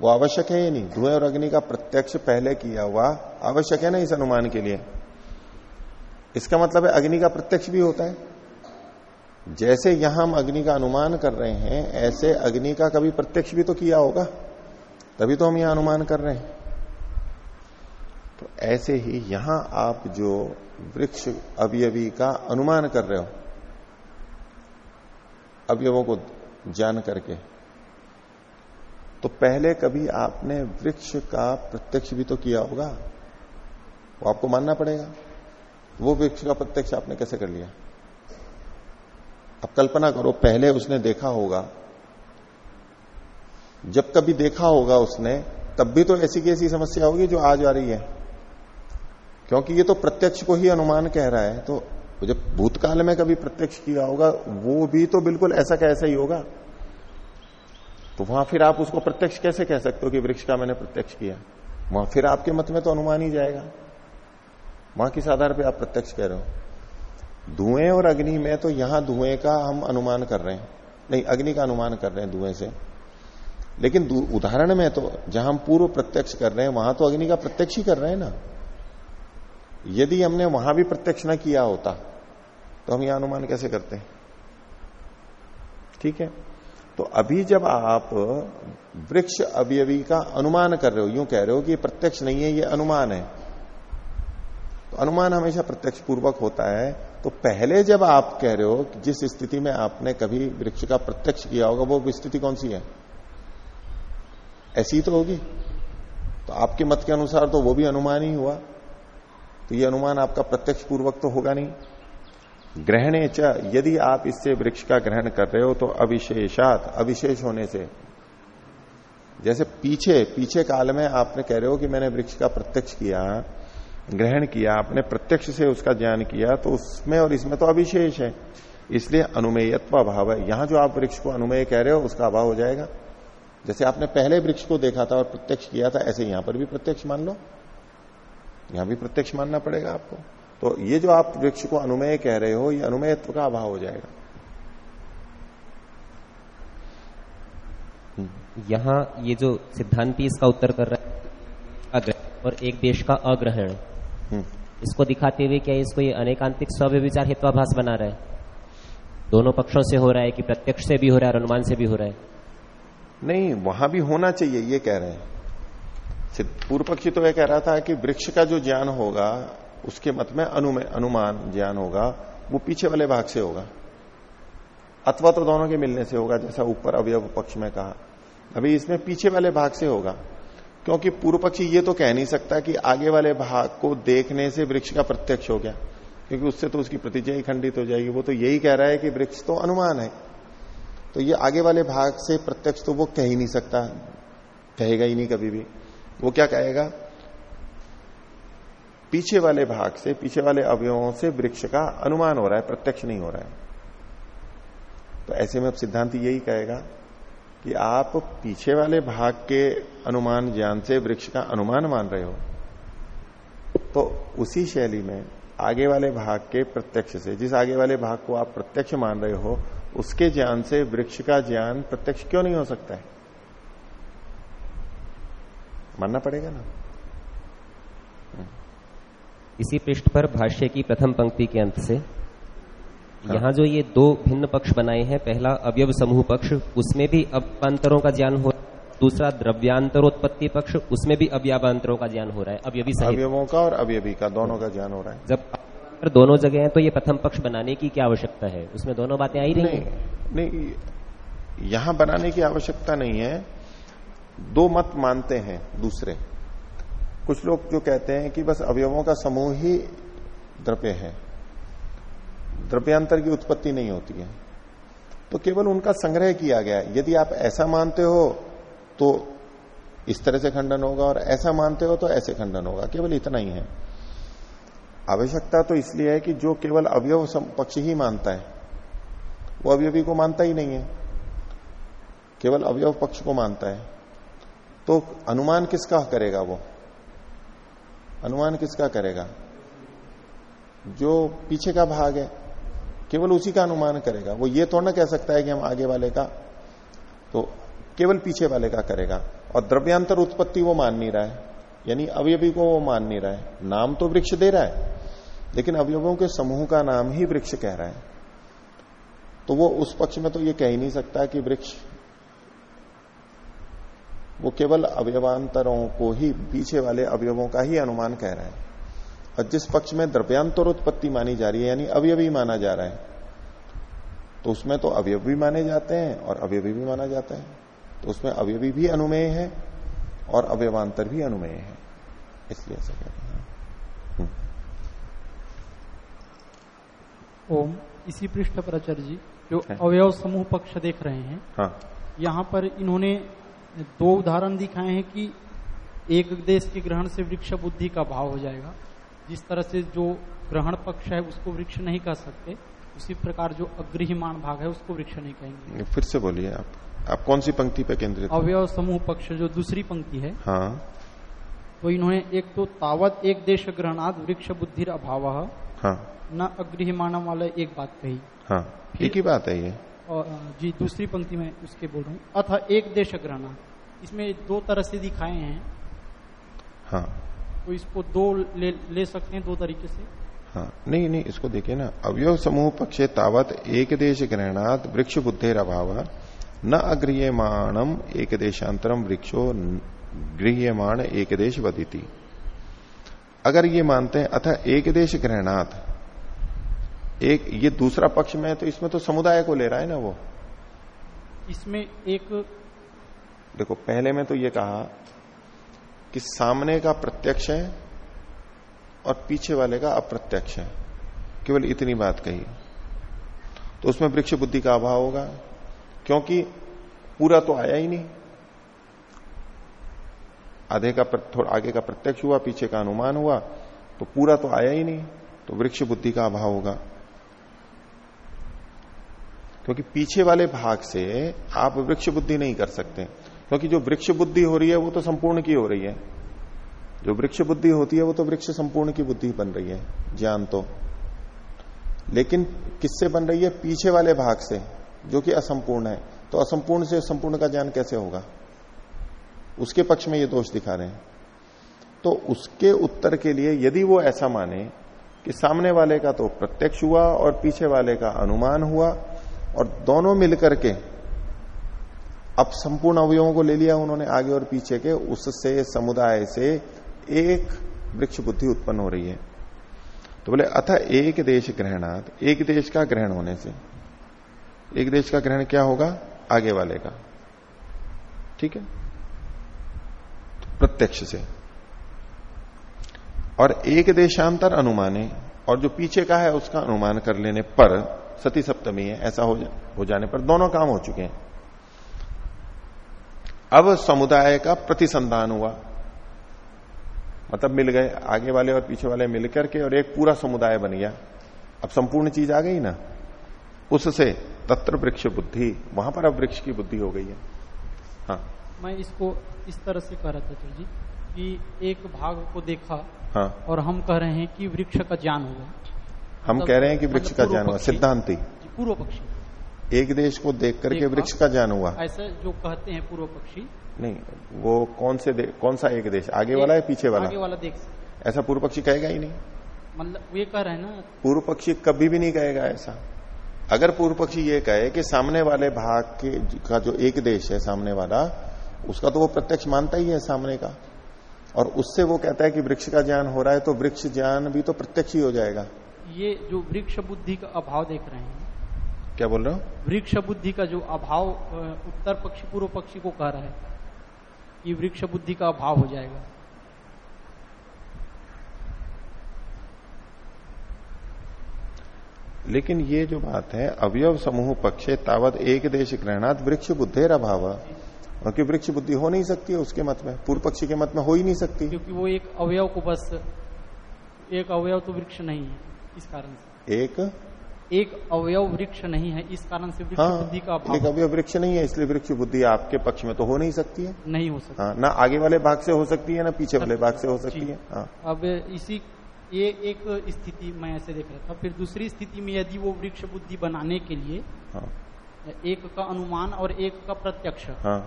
वो आवश्यक है या नहीं? धुएँ और अग्नि का प्रत्यक्ष पहले किया हुआ आवश्यक है ना इस अनुमान के लिए? इसका मतलब है अग्नि का प्रत्यक्ष भी होता है। जैसे यहाँ हम अग्नि का अनुमान कर रहे हैं, ऐसे अग्नि का कभी प्रत्यक्ष भी तो किया होगा। तभी तो हम यहाँ अनुमान कर रहे हैं। तो ऐसे ही यहाँ आप जो वृक्ष अवयवी का अनुमान कर रहे हो, अवयवों को जान करके तो पहले कभी आपने वृक्ष का प्रत्यक्ष भी तो किया होगा। वो आपको मानना पड़ेगा। वो वृक्ष का प्रत्यक्ष आपने कैसे कर लिया? अब कल्पना करो, पहले उसने देखा होगा। जब कभी देखा होगा उसने, तब भी तो ऐसी की ऐसी समस्या होगी जो आज आ रही है। क्योंकि ये तो प्रत्यक्ष को ही अनुमान कह रहा है। तो जब भूतकाल में कभी प्रत्यक्ष किया होगा, वो भी तो बिल्कुल ऐसा कैसा ही होगा। तो वहाँ फिर आप उसको प्रत्यक्ष कैसे कह सकते हो कि वृक्ष का मैंने प्रत्यक्ष किया? वहाँ फिर आपके मत में तो अनुमान ही जाएगा। वहाँ किस आधार पर आप प्रत्यक्ष कह रहे हो? धुएँ और अग्नि में तो यहाँ धुएँ का हम अनुमान कर रहे हैं। नहीं, अग्नि का अनुमान कर रहे हैं धुएँ से। लेकिन उदाहरण में तो जहाँ हम पूर्व प्रत्यक्ष कर रहे हैं, वहाँ तो अग्नि का प्रत्यक्ष ही कर रहे हैं ना। यदि हमने वहाँ भी प्रत्यक्ष न किया होता तो हम यह अनुमान कैसे करते हैं? ठीक है? तो अभी जब आप वृक्ष अवयवी का अनुमान कर रहे हो, यूँ कह रहे हो कि प्रत्यक्ष नहीं है, ये अनुमान है। तो अनुमान हमेशा प्रत्यक्ष पूर्वक होता है तो पहले जब आप कह रहे हो कि जिस स्थिति में आपने कभी वृक्ष का प्रत्यक्ष किया होगा, वो स्थिति कौन सी है? ऐसी तो होगी। तो आपके मत के अनुसार तो वो भी अनुमान ही हुआ। तो ये अनुमान आपका प्रत्यक्ष पूर्वक तो होगा नहीं। ग्रहणे च, यदि आप इससे वृक्ष का ग्रहण कर रहे हो तो अविशेषात, अविशेष होने से। जैसे पीछे पीछे काल में आपने कह रहे हो कि मैंने वृक्ष का प्रत्यक्ष किया। ग्रहण किया, आपने प्रत्यक्ष से उसका ज्ञान किया तो उसमें और इसमें तो अविशेष है। इसलिए अनुमेयत्व अभाव है। यहाँ जो आप वृक्ष को अनुमेय कह रहे हो, उसका अभाव हो जाएगा। जैसे आपने पहले वृक्ष को देखा था और प्रत्यक्ष किया था, ऐसे यहाँ पर भी प्रत्यक्ष मान लो। यहाँ भी प्रत्यक्ष मानना पड़ेगा आपको। तो ये जो आप वृक्ष को अनुमेय कह रहे हो, ये अनुमेयत्व का अभाव हो जाएगा। यहाँ ये जो सिद्धांति इसका उत्तर कर रहा है और एक देश का अग्रहण। इसको दिखाते हुए क्या इसको ये अनेकांतिक स्व्यविचार हित्वाभास बना रहा है? दोनों पक्षों से हो रहा है कि प्रत्यक्ष से भी हो रहा है और अनुमान से भी हो रहा है? नहीं, वहाँ भी होना चाहिए, ये कह रहे हैं। पूर्व पक्षी तो यह कह रहा था कि वृक्ष का जो ज्ञान होगा, उसके मत में अनुमान ज्ञान होगा, वो पीछे वाले भाग से होगा। अथवा तो दोनों के मिलने से होगा, जैसा ऊपर अवयव पक्ष में कहा। अभी इसमें पीछे वाले भाग से होगा। क्योंकि पूर्व पक्षी ये तो कह नहीं सकता कि आगे वाले भाग को देखने से वृक्ष का प्रत्यक्ष हो गया, क्योंकि उससे तो उसकी प्रतिज्ञा ही खंडित हो जाएगी। वो तो यही कह रहा है कि वृक्ष तो अनुमान है। तो ये आगे वाले भाग से प्रत्यक्ष तो वो कह ही नहीं सकता, कहेगा ही नहीं कभी भी। वो क्या कहेगा? पीछे वाले भाग से, पीछे वाले अवयवों से वृक्ष का अनुमान हो रहा है, प्रत्यक्ष नहीं हो रहा है। तो ऐसे में अब सिद्धांत यही कहेगा कि आप पीछे वाले भाग के अनुमान, ज्ञान से वृक्ष का अनुमान मान रहे हो। तो उसी शैली में आगे वाले भाग के प्रत्यक्ष से, जिस आगे वाले भाग को आप प्रत्यक्ष मान रहे हो, उसके ज्ञान से वृक्ष का ज्ञान प्रत्यक्ष क्यों नहीं हो सकता है? मानना पड़ेगा ना? इसी पृष्ठ पर भाष्य की प्रथम पंक्ति के अंत से हाँ। यहाँ जो ये दो भिन्न पक्ष बनाए हैं पहला अवयव समूह पक्ष उसमें भी अव्यांतरों का ज्ञान हो दूसरा द्रव्यांतरोत्पत्ति पक्ष उसमें भी अव्याबांतरों का ज्ञान हो रहा है अवयवी अवयवों का और अवयवी का दोनों का ज्ञान हो रहा है। जब दोनों जगह है तो ये प्रथम पक्ष बनाने की क्या आवश्यकता है? उसमें दोनों बातें आई रही नहीं, नहीं यहाँ बनाने की आवश्यकता नहीं है। दो मत मानते हैं दूसरे। कुछ लोग जो कहते हैं कि बस अवयवों का समूह ही द्रव्य है। द्रव्यांतर की उत्पत्ति नहीं होती है। तो केवल उनका संग्रह किया गया यदि आप ऐसा मानते हो तो इस तरह से खंडन होगा और ऐसा मानते हो तो ऐसे खंडन होगा। केवल इतना ही है। आवश्यकता तो इसलिए है कि जो केवल अवयव पक्ष ही मानता है, वो अवयवी को मानता ही नहीं है। केवल अवयव पक्ष को मानता है। तो अनुमान किसका करेगा वो? अनुमान किसका करेगा? जो पीछे का भाग है। केवल उसी का अनुमान करेगा। वो ये थोड़ा ना कह सकता है कि हम आगे वाले का तो केवल पीछे वाले का करेगा। और द्रव्यांतर उत्पत्ति वो मान नहीं रहा है। यानी अवयवी को वो मान नहीं रहा है। नाम तो वृक्ष दे रहा है, लेकिन अवयवों के समूह का नाम ही वृक्ष कह रहा है। तो वो उस पक्ष में तो ये कह ही नहीं सकता कि वृक्ष, वो केवल अवयवांतरों को ही, पीछे वाले अवयवों का ही अनुमान कह रहा है। और जिस पक्ष में द्रव्यांतर उत्पत्ति मानी जा रही है यानी अवयवी माना जा रहा है। तो उसमें तो अवयव भी माने जाते हैं और अवयवी भी माना जाता है। तो उसमें अवयवी भी अनुमेय है और अवयवांतर भी अनुमेय है। इसलिए ऐसा कहते हैं। हम्म। ओम। इसी पृष्ठ पर आचार्य जी जो अवयव समूह पक्ष देख रहे हैं हाँ। यहाँ पर इन्होंने दो उदाहरण दिखाए हैं कि एक देश के ग्रहण से वृक्ष बुद्धि का भाव हो जाएगा। जिस तरह से जो ग्रहण पक्ष है उसको वृक्ष नहीं कह सकते। उसी प्रकार जो अग्रहिमान भाग है उसको वृक्ष नहीं कहेंगे। फिर से बोलिए आप। आप कौन सी पंक्ति पे केंद्रित अवयव समूह पक्ष जो दूसरी पंक्ति है। हाँ। तो इन्होंने एक तो तावत एक देश ग्रहणाद वृक्ष बुद्धि अभाव। हाँ। न अग्रहिमान वाले एक बात कही। हाँ। एक ही बात है ये। और जी दूसरी पंक्ति में उसके बोल रहा हूँ। अथा एक देश ग्रहणाद। इसमें दो तरह से दिखाए हैं। हाँ। तो इसको दो ले, ले सकते हैं दो तरीके से। हाँ नहीं नहीं इसको देखिए ना अवयव समूह पक्षे तावत एक देश ग्रहणात वृक्ष बुद्धेर अभाव। न अग्रियमाणम एक देशांतरम वृक्षो गृह्यमाण एक देश वदिति। अगर ये मानते हैं अतः एक देश ग्रहणात। एक ये दूसरा पक्ष में है तो इसमें तो समुदाय को ले रहा है ना वो। इसमें एक देखो पहले में तो ये कहा कि सामने का प्रत्यक्ष है और पीछे वाले का अप्रत्यक्ष है। केवल इतनी बात कही। तो उसमें वृक्ष बुद्धि का अभाव होगा, क्योंकि पूरा तो आया ही नहीं। आधे का थोड़ा आगे का प्रत्यक्ष हुआ, पीछे का अनुमान हुआ तो पूरा तो आया ही नहीं तो वृक्ष बुद्धि का अभाव होगा। क्योंकि पीछे वाले भाग से आप वृक्ष बुद्धि नहीं कर सकते। क्योंकि जो वृक्ष बुद्धि हो रही है, वो तो संपूर्ण की हो रही है। जो वृक्ष बुद्धि होती है, वो तो वृक्ष संपूर्ण की बुद्धि बन रही है, ज्ञान तो। लेकिन किससे बन रही है? पीछे वाले भाग से, जो कि असंपूर्ण है। तो असंपूर्ण से संपूर्ण का ज्ञान कैसे होगा? उसके पक्ष में ये दोष दिखा रहे हैं। तो उसके उत्तर के लिए यदि वो ऐसा माने कि सामने वाले का तो प्रत्यक्ष हुआ और पीछे वाले का अनुमान हुआ, और दोनों मिलकर के अब संपूर्ण अवयवों को ले लिया उन्होंने आगे और पीछे के उससे समुदाय से एक वृक्ष बुद्धि उत्पन्न हो रही है। तो बोले अथ एक देश ग्रहणात एक देश का ग्रहण होने से एक देश का ग्रहण क्या होगा? आगे वाले का। ठीक है? तो प्रत्यक्ष से। और एक देशांतर अनुमाने और जो पीछे का है उसका अनुमान कर लेने पर सती सप्तमी है ऐसा हो, जा, हो जाने पर दोनों काम हो चुके हैं। अब समुदाय का प्रतिसंधान हुआ। मतलब मिल गए आगे वाले और पीछे वाले मिलकर के और एक पूरा समुदाय बन गया। अब संपूर्ण चीज़ आ गई ना। उससे तत्र वृक्ष बुद्धि वहाँ पर अब वृक्ष की बुद्धि हो गई है। हाँ। मैं इसको इस तरह से कह रहा था जी कि एक भाग को देखा हाँ। और हम कह रहे हैं कि वृक्ष का ज्ञान हुआ हम मतलब कह रहे हैं कि वृक्ष का ज्ञान हुआ सिद्धांति। पूर्व पक्षी। एक देश को देख करके वृक्ष का ज्ञान हुआ। ऐसा जो कहते हैं पूर्व पक्षी। नहीं वो कौन से कौन सा एक देश? आगे वाला है पीछे वाला? आगे वाला देख ऐसा पूर्व पक्षी कहेगा ही नहीं। मतलब ये कह रहे हैं ना। पूर्व पक्षी कभी भी नहीं कहेगा ऐसा। अगर पूर्व पक्षी ये कहे कि सामने वाले भाग के का जो एक देश है सामने वाला उसका तो वो प्रत्यक्ष मानता ही है सामने का। और उससे वो कहता है कि वृक्ष का ज्ञान हो रहा है तो वृक्ष ज्ञान भी तो प्रत्यक्ष ही हो जाएगा। ये जो वृक्ष बुद्धि का अभाव देख रहे हैं क्या बोल रहे हो? वृक्ष बुद्धि का जो अभाव उत्तर पक्षी पूर्व पक्षी को कह रहा है कि वृक्ष बुद्धि का अभाव हो जाएगा। लेकिन ये जो बात है अवयव समूह पक्षे तावत एक देश ग्रहणात वृक्ष बुद्धेर अभाव। क्योंकि वृक्ष बुद्धि हो नहीं सकती है उसके मत में पूर्व पक्षी के मत में हो ही नहीं सकती। क्योंकि वो एक अवयव को बस एक अवयव तो वृक्ष नहीं है इस कारण से। एक एक अवयव वृक्ष नहीं है इस कारण से वृक्ष हाँ बुद्धि का अभाव एक अवयव वृक्ष नहीं है इसलिए वृक्ष बुद्धि आपके पक्ष में तो हो नहीं सकती है। नहीं हो सकता। हाँ ना आगे वाले भाग से हो सकती है ना पीछे वाले भाग से हो सकती है। हाँ। अब इसी ये एक स्थिति मैं ऐसे देख रहा था। फिर दूसरी स्थिति में यदि वो वृक्ष बुद्धि बनाने के लिए हाँ। एक का अनुमान और एक का प्रत्यक्ष हाँ।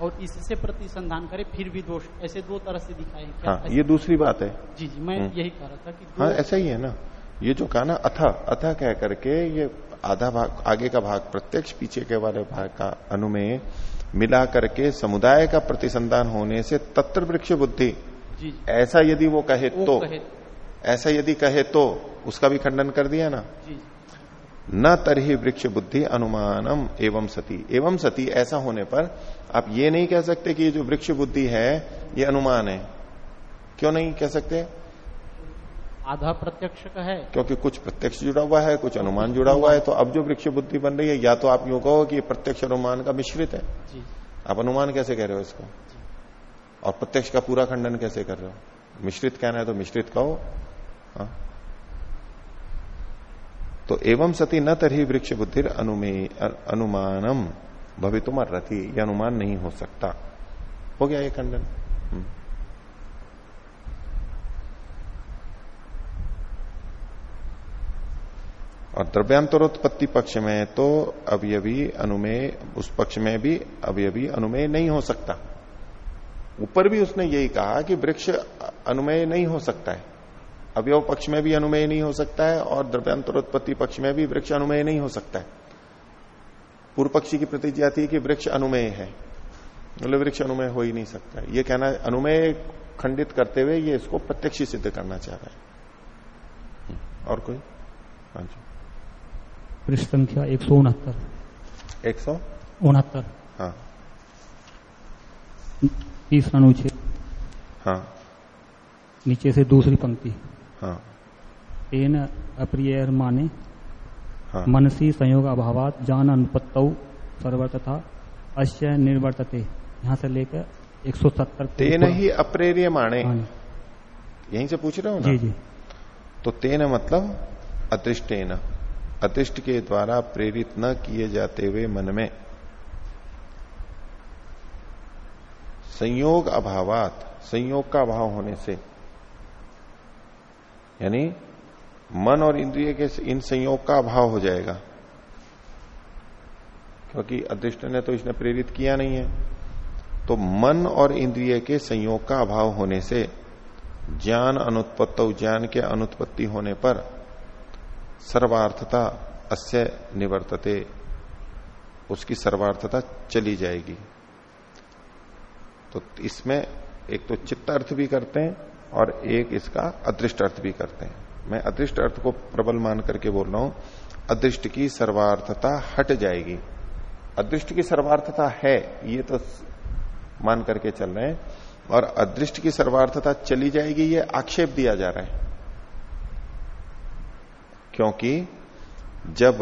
और इससे प्रतिसंधान करे फिर भी दोष। ऐसे दो तरह से दिखाए हाँ। ये दूसरी बात है। जी जी मैं हम्म। यही कह रहा था कि हाँ ऐसा ही है ना। ये जो कहा ना अथ अथ कह करके ये आधा भाग आगे का भाग प्रत्यक्ष पीछे के वाले भाग का अनुमेय मिला करके समुदाय का प्रतिसंधान होने से तत्र वृक्ष बुद्धि ऐसा यदि वो कहे वो तो कहे। ऐसा यदि कहे तो उसका भी खंडन कर दिया ना? न तरही वृक्ष बुद्धि अनुमानम एवं सती। एवं सती ऐसा होने पर आप ये नहीं कह सकते कि ये जो वृक्ष बुद्धि है ये अनुमान है। क्यों नहीं कह सकते? आधा प्रत्यक्ष का है। क्योंकि कुछ प्रत्यक्ष जुड़ा हुआ है कुछ अनुमान जुड़ा हुआ है तो अब जो वृक्ष बुद्धि बन रही है या तो आप यूँ कहो कि प्रत्यक्ष अनुमान का मिश्रित है। आप अनुमान कैसे कह रहे हो इसको? और प्रत्यक्ष का पूरा खंडन कैसे कर रहे हो? मिश्रित कहना है तो मिश्रित कहो। हाँ। तो एवं सती न तरही वृक्ष बुद्धि अनुमानम। भवितुम अर्ति यह अनुमान नहीं हो सकता। हो गया ये खंडन? और द्रव्यांतरोत्पत्ति पक्ष में तो अवयवी अनुमेय उस पक्ष में भी अवयवी अनुमेय नहीं हो सकता। ऊपर भी उसने यही कहा कि वृक्ष अनुमेय नहीं हो सकता है। अवयव पक्ष में भी अनुमेय नहीं हो सकता है और द्रव्यांतरोत्पत्ति पक्ष में भी वृक्ष अनुमेय नहीं हो सकता है। पूर्व पक्षी की प्रतिज्ञा थी कि वृक्ष अनुमेय है। मतलब वृक्ष अनुमेय हो ही नहीं सकता ये कहना अनुमेय खंडित करते हुए ये इसको प्रत्यक्ष सिद्ध करना चाह रहा है। हम्म, और कोई? हाँ जी। पृष्ठ संख्या एक सौ उनहत्तर। एक सौ? उनहत्तर। हाँ। तीसरा अनुच्छेद हाँ। नीचे से दूसरी पंक्ति। हाँ। तेन अप्रिय माने हाँ। मनसी संयोग अभावात जान अनुपत्त सर्वतथा अश्य निर्वर्तते। यहाँ से लेकर एक सौ सत्तर तेन ही अप्रेरिय माणे हाँ यहीं से पूछ रहे हो ना? जी जी। तो तेन मतलब अदृष्टेन। अदृष्ट के द्वारा प्रेरित न किए जाते हुए मन में संयोग अभावात, संयोग का अभाव होने से, यानी मन और इंद्रिय के इन संयोग का अभाव हो जाएगा। क्योंकि अदृष्ट ने तो इसने प्रेरित किया नहीं है। तो मन और इंद्रिय के संयोग का अभाव होने से, ज्ञान अनुत्पत्त, ज्ञान के अनुत्पत्ति होने पर सर्वार्थता अस्य निवर्तते। उसकी सर्वार्थता चली जाएगी। तो इसमें एक तो चित्त अर्थ भी करते हैं और एक इसका अदृष्ट अर्थ भी करते हैं। मैं अदृष्ट अर्थ को प्रबल मान करके बोल रहा हूँ, अदृष्ट की सर्वार्थता हट जाएगी। अदृष्ट की सर्वार्थता है, ये तो मान करके चल रहे हैं। और अदृष्ट की सर्वार्थता चली जाएगी, ये आक्षेप दिया जा रहा है। क्योंकि जब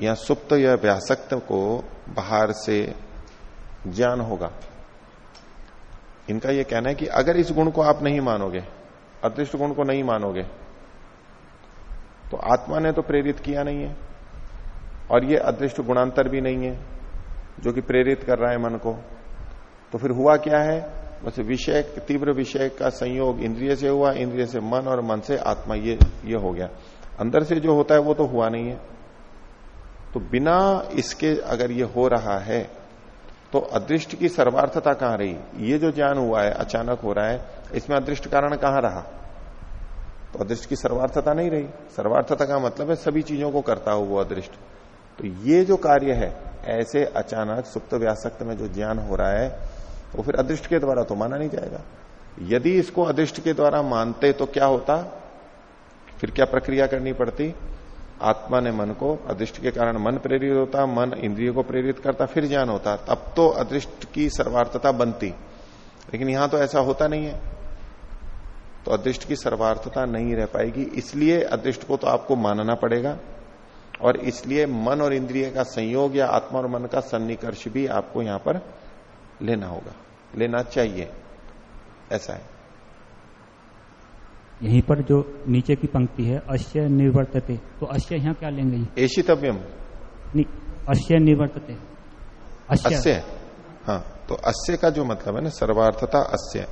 या सुप्त या व्यासक्त को बाहर से ज्ञान होगा, इनका यह कहना है कि अगर इस गुण को आप नहीं मानोगे, अदृष्ट गुण को नहीं मानोगे तो आत्मा ने तो प्रेरित किया नहीं है, और ये अदृष्ट गुणांतर भी नहीं है, जो कि प्रेरित कर रहा है मन को। तो फिर हुआ क्या है? बस विषय, तीव्र विषय का संयोग इंद्रिय से हुआ, इंद्रिय से मन और मन से आत्मा, ये ये हो गया। अंदर से जो होता है वो तो हुआ नहीं है। तो बिना इसके अगर ये हो रहा है तो अदृष्ट की सर्वार्थता कहाँ रही? ये जो ज्ञान हुआ है, अचानक हो रहा है, इसमें अदृष्ट कारण कहाँ रहा? तो अदृष्ट की सर्वार्थता नहीं रही। सर्वार्थता का मतलब है सभी चीज़ों को करता हो वो अदृष्ट। तो ये जो कार्य है, ऐसे अचानक सुप्त व्यासक्त में जो ज्ञान हो रहा है, वो तो फिर अदृष्ट के द्वारा तो माना नहीं जाएगा। यदि इसको अदृष्ट के द्वारा मानते तो क्या होता? फिर क्या प्रक्रिया करनी पड़ती? आत्मा ने मन को अदृष्ट के कारण मन प्रेरित होता, मन इंद्रिय को प्रेरित करता, फिर ज्ञान होता। तब तो अदृष्ट की सर्वार्थता बनती। लेकिन यहाँ तो ऐसा होता नहीं है। तो अदृष्ट की सर्वार्थता नहीं रह पाएगी, इसलिए अदृष्ट को तो आपको मानना पड़ेगा। और इसलिए मन और इंद्रिय का संयोग या आत्मा और मन का सन्निकर्ष भी आपको यहाँ पर लेना होगा। लेना चाहिए। ऐसा है। यहीं पर जो नीचे की पंक्ति है अश्य निर्वर्तते। तो अश्य यहाँ क्या लेंगे? एशितव्यम। नहीं अश्य निर्वर्तते। अश्य हाँ तो अस्य का जो मतलब है ना सर्वार्थता अस्य।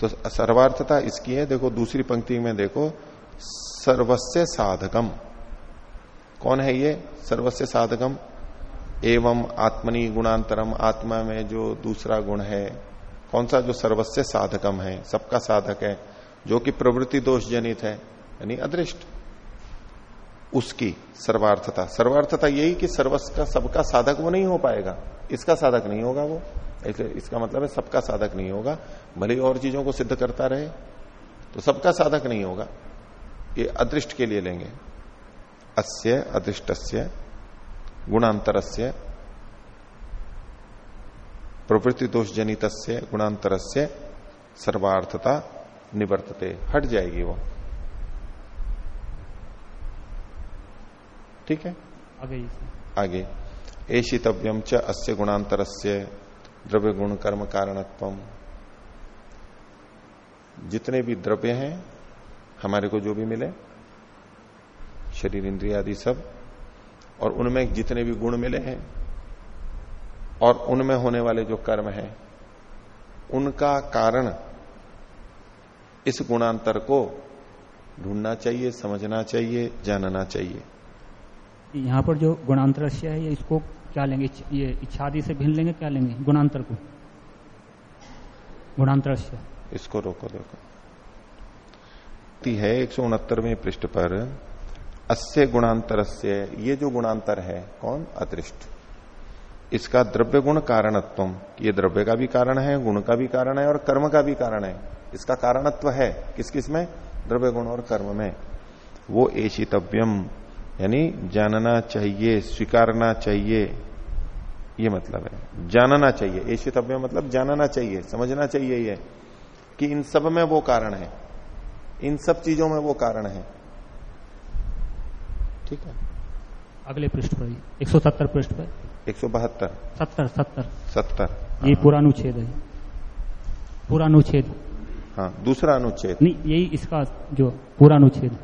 तो सर्वार्थता इसकी है देखो दूसरी पंक्ति में देखो सर्वस्य साधकम। कौन है ये? सर्वस्य साधकम। एवं आत्मनि गुणांतरम आत्मा में जो दूसरा गुण है कौन सा? जो सर्वस्य साधकम है सबका साधक है। जो कि प्रवृत्ति दोष जनित है, यानी अदृष्ट। उसकी सर्वार्थता। सर्वार्थता यही कि सर्वस्व का, सबका साधक वो नहीं हो पाएगा। इसका साधक नहीं होगा वो। इसलिए इसका मतलब है सबका साधक नहीं होगा। भले और चीज़ों को सिद्ध करता रहे तो सबका साधक नहीं होगा। ये अदृष्ट के लिए लेंगे। अस्य, अदृष्टस्य, गुणांतरस्य, प्रवृत्ति दोष जनित गुणांतरस्य, सर्वार्थता निवर्तते हट जाएगी वो। ठीक है? आगे आगे। एशितव्यम च अस्य गुणांतरस्य द्रव्य गुण कर्म कारणत्व। जितने भी द्रव्य हैं हमारे को जो भी मिले शरीर इंद्रिया आदि सब और उनमें जितने भी गुण मिले हैं और उनमें होने वाले जो कर्म हैं उनका कारण इस गुणांतर को ढूंढना चाहिए समझना चाहिए जानना चाहिए। यहाँ पर जो गुणांतर है ये इसको क्या लेंगे? ये इच्छादि से भिन्न लेंगे क्या लेंगे? गुणांतर को। गुणांतर इसको रोको देखो है एक सौ उनहत्तरवें पृष्ठ पर अस्य गुणांतर ये जो गुणांतर है कौन? अदृष्ट। इसका द्रव्य गुण कारणत्व ये द्रव्य का भी कारण है, गुण का भी कारण है और कर्म का भी कारण है। इसका कारणत्व है किस किसमें? द्रव्य गुण और कर्म में। वो एशितव्यम, यानी जानना चाहिए, स्वीकारना चाहिए। ये मतलब है। जानना चाहिए। एशितव्यम मतलब जानना चाहिए, समझना चाहिए ये, कि इन सब में वो कारण है। इन सब चीज़ों में वो कारण है। ठीक है? अगले पृष्ठ पर, एक सौ सत्तर पृष्ठ पर। एक सौ बहत्तर। सत्तर सत्तर। सत्तर। ये पुरानुच्छेद है। पुरानुच्छेद हाँ दूसरा अनुच्छेद। नहीं यही इसका जो पुरानुच्छेद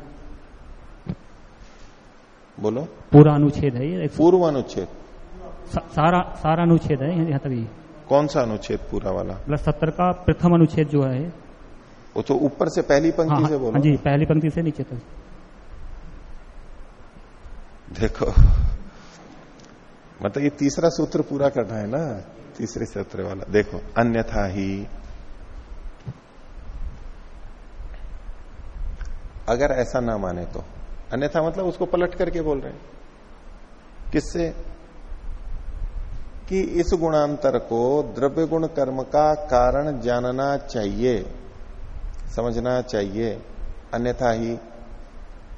बोलो। पूरा अनुच्छेद है ये। पूर्व अनुच्छेद सा- सारा सारा अनुच्छेद है यहाँ तक ये। कौन सा अनुच्छेद पूरा वाला? मतलब सत्तर का प्रथम अनुच्छेद जो है। वो तो ऊपर से पहली हाँ पंक्ति से हाँ बोलो। हाँ जी पहली पंक्ति से नीचे तक। देखो। मतलब ये तीसरा सूत्र पूरा करना है ना? तीसरे सूत्र वाला। देखो, अन्यथा ही। अगर ऐसा ना माने तो। अन्यथा मतलब उसको पलट करके बोल रहे हैं। किससे? कि इस गुणांतर को द्रव्य गुण कर्म का कारण जानना चाहिए। समझना चाहिए। अन्यथा ही।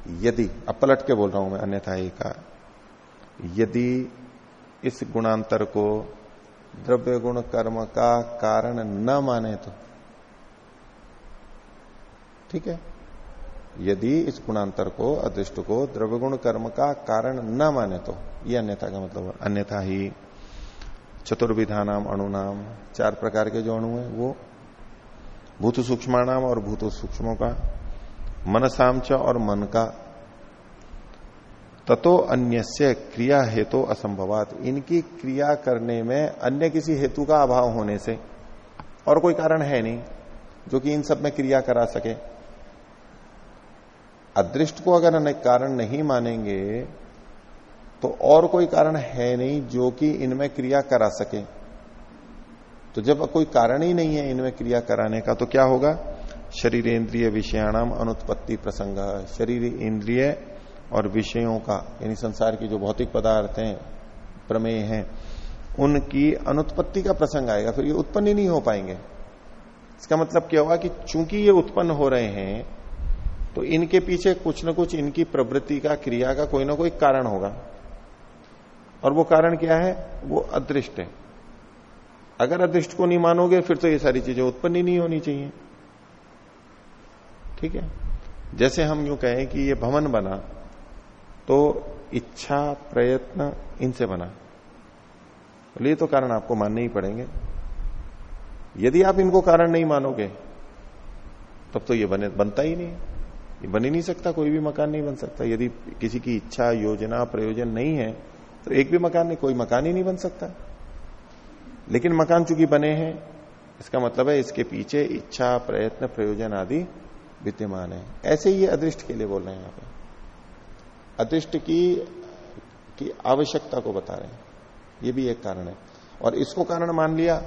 यदि, अब पलट के बोल रहा हूँ मैं, अन्यथा ही का। यदि इस गुणांतर को द्रव्य गुण कर्म का कारण न माने तो। ठीक है? यदि इस गुणांतर को, अदृष्ट को द्रव्य गुण कर्म का कारण न माने तो ये अन्यथा का मतलब अन्यथा ही चतुर्विधा नाम अणुनाम, चार प्रकार के जो अणु है, वो भूत सूक्ष्माणाम और भूत सूक्ष्मों का मनसामच और मन का ततो अन्य क्रिया हेतु तो असंभवात। इनकी क्रिया करने में अन्य किसी हेतु का अभाव होने से और कोई कारण है नहीं, जो कि इन सब में क्रिया करा सके। अदृष्ट को अगर कारण नहीं मानेंगे तो और कोई कारण है नहीं जो कि इनमें क्रिया करा सके। तो जब कोई कारण ही नहीं है इनमें क्रिया कराने का तो क्या होगा? शरीर इंद्रिय विषयाणाम अनुत्पत्ति प्रसंग। शरीर इंद्रिय और विषयों का, यानी संसार की जो भौतिक पदार्थ हैं, प्रमेय हैं, उनकी अनुत्पत्ति का प्रसंग आएगा, फिर ये उत्पन्न ही नहीं हो पाएँगे। इसका मतलब क्या होगा कि चूँकि ये उत्पन्न हो रहे हैं तो इनके पीछे कुछ न कुछ इनकी प्रवृत्ति का, क्रिया का कोई ना कोई कारण होगा। और वो कारण क्या है? वो अदृष्ट है। अगर अदृष्ट को नहीं मानोगे, फिर तो ये सारी चीज़ें उत्पन्न ही नहीं होनी चाहिए। ठीक है? जैसे हम यूँ कहें कि ये भवन बना तो इच्छा, प्रयत्न इनसे बना। बोले ये तो कारण आपको मानने ही पड़ेंगे। यदि आप इनको कारण नहीं मानोगे, तब तो ये बने, बनता ही नहीं। ये बन ही नहीं सकता, कोई भी मकान नहीं बन सकता। यदि किसी की इच्छा, योजना, प्रयोजन नहीं है तो एक भी मकान नहीं, कोई मकान ही नहीं बन सकता। लेकिन मकान चूँकि बने हैं, इसका मतलब है इसके पीछे इच्छा, प्रयत्न, प्रयोजन आदि विद्यमान है। ऐसे ही अदृष्ट के लिए बोल रहे हैं यहाँ पे। अदृष्ट की की आवश्यकता को बता रहे हैं। ये भी एक कारण है। और इसको कारण मान लिया?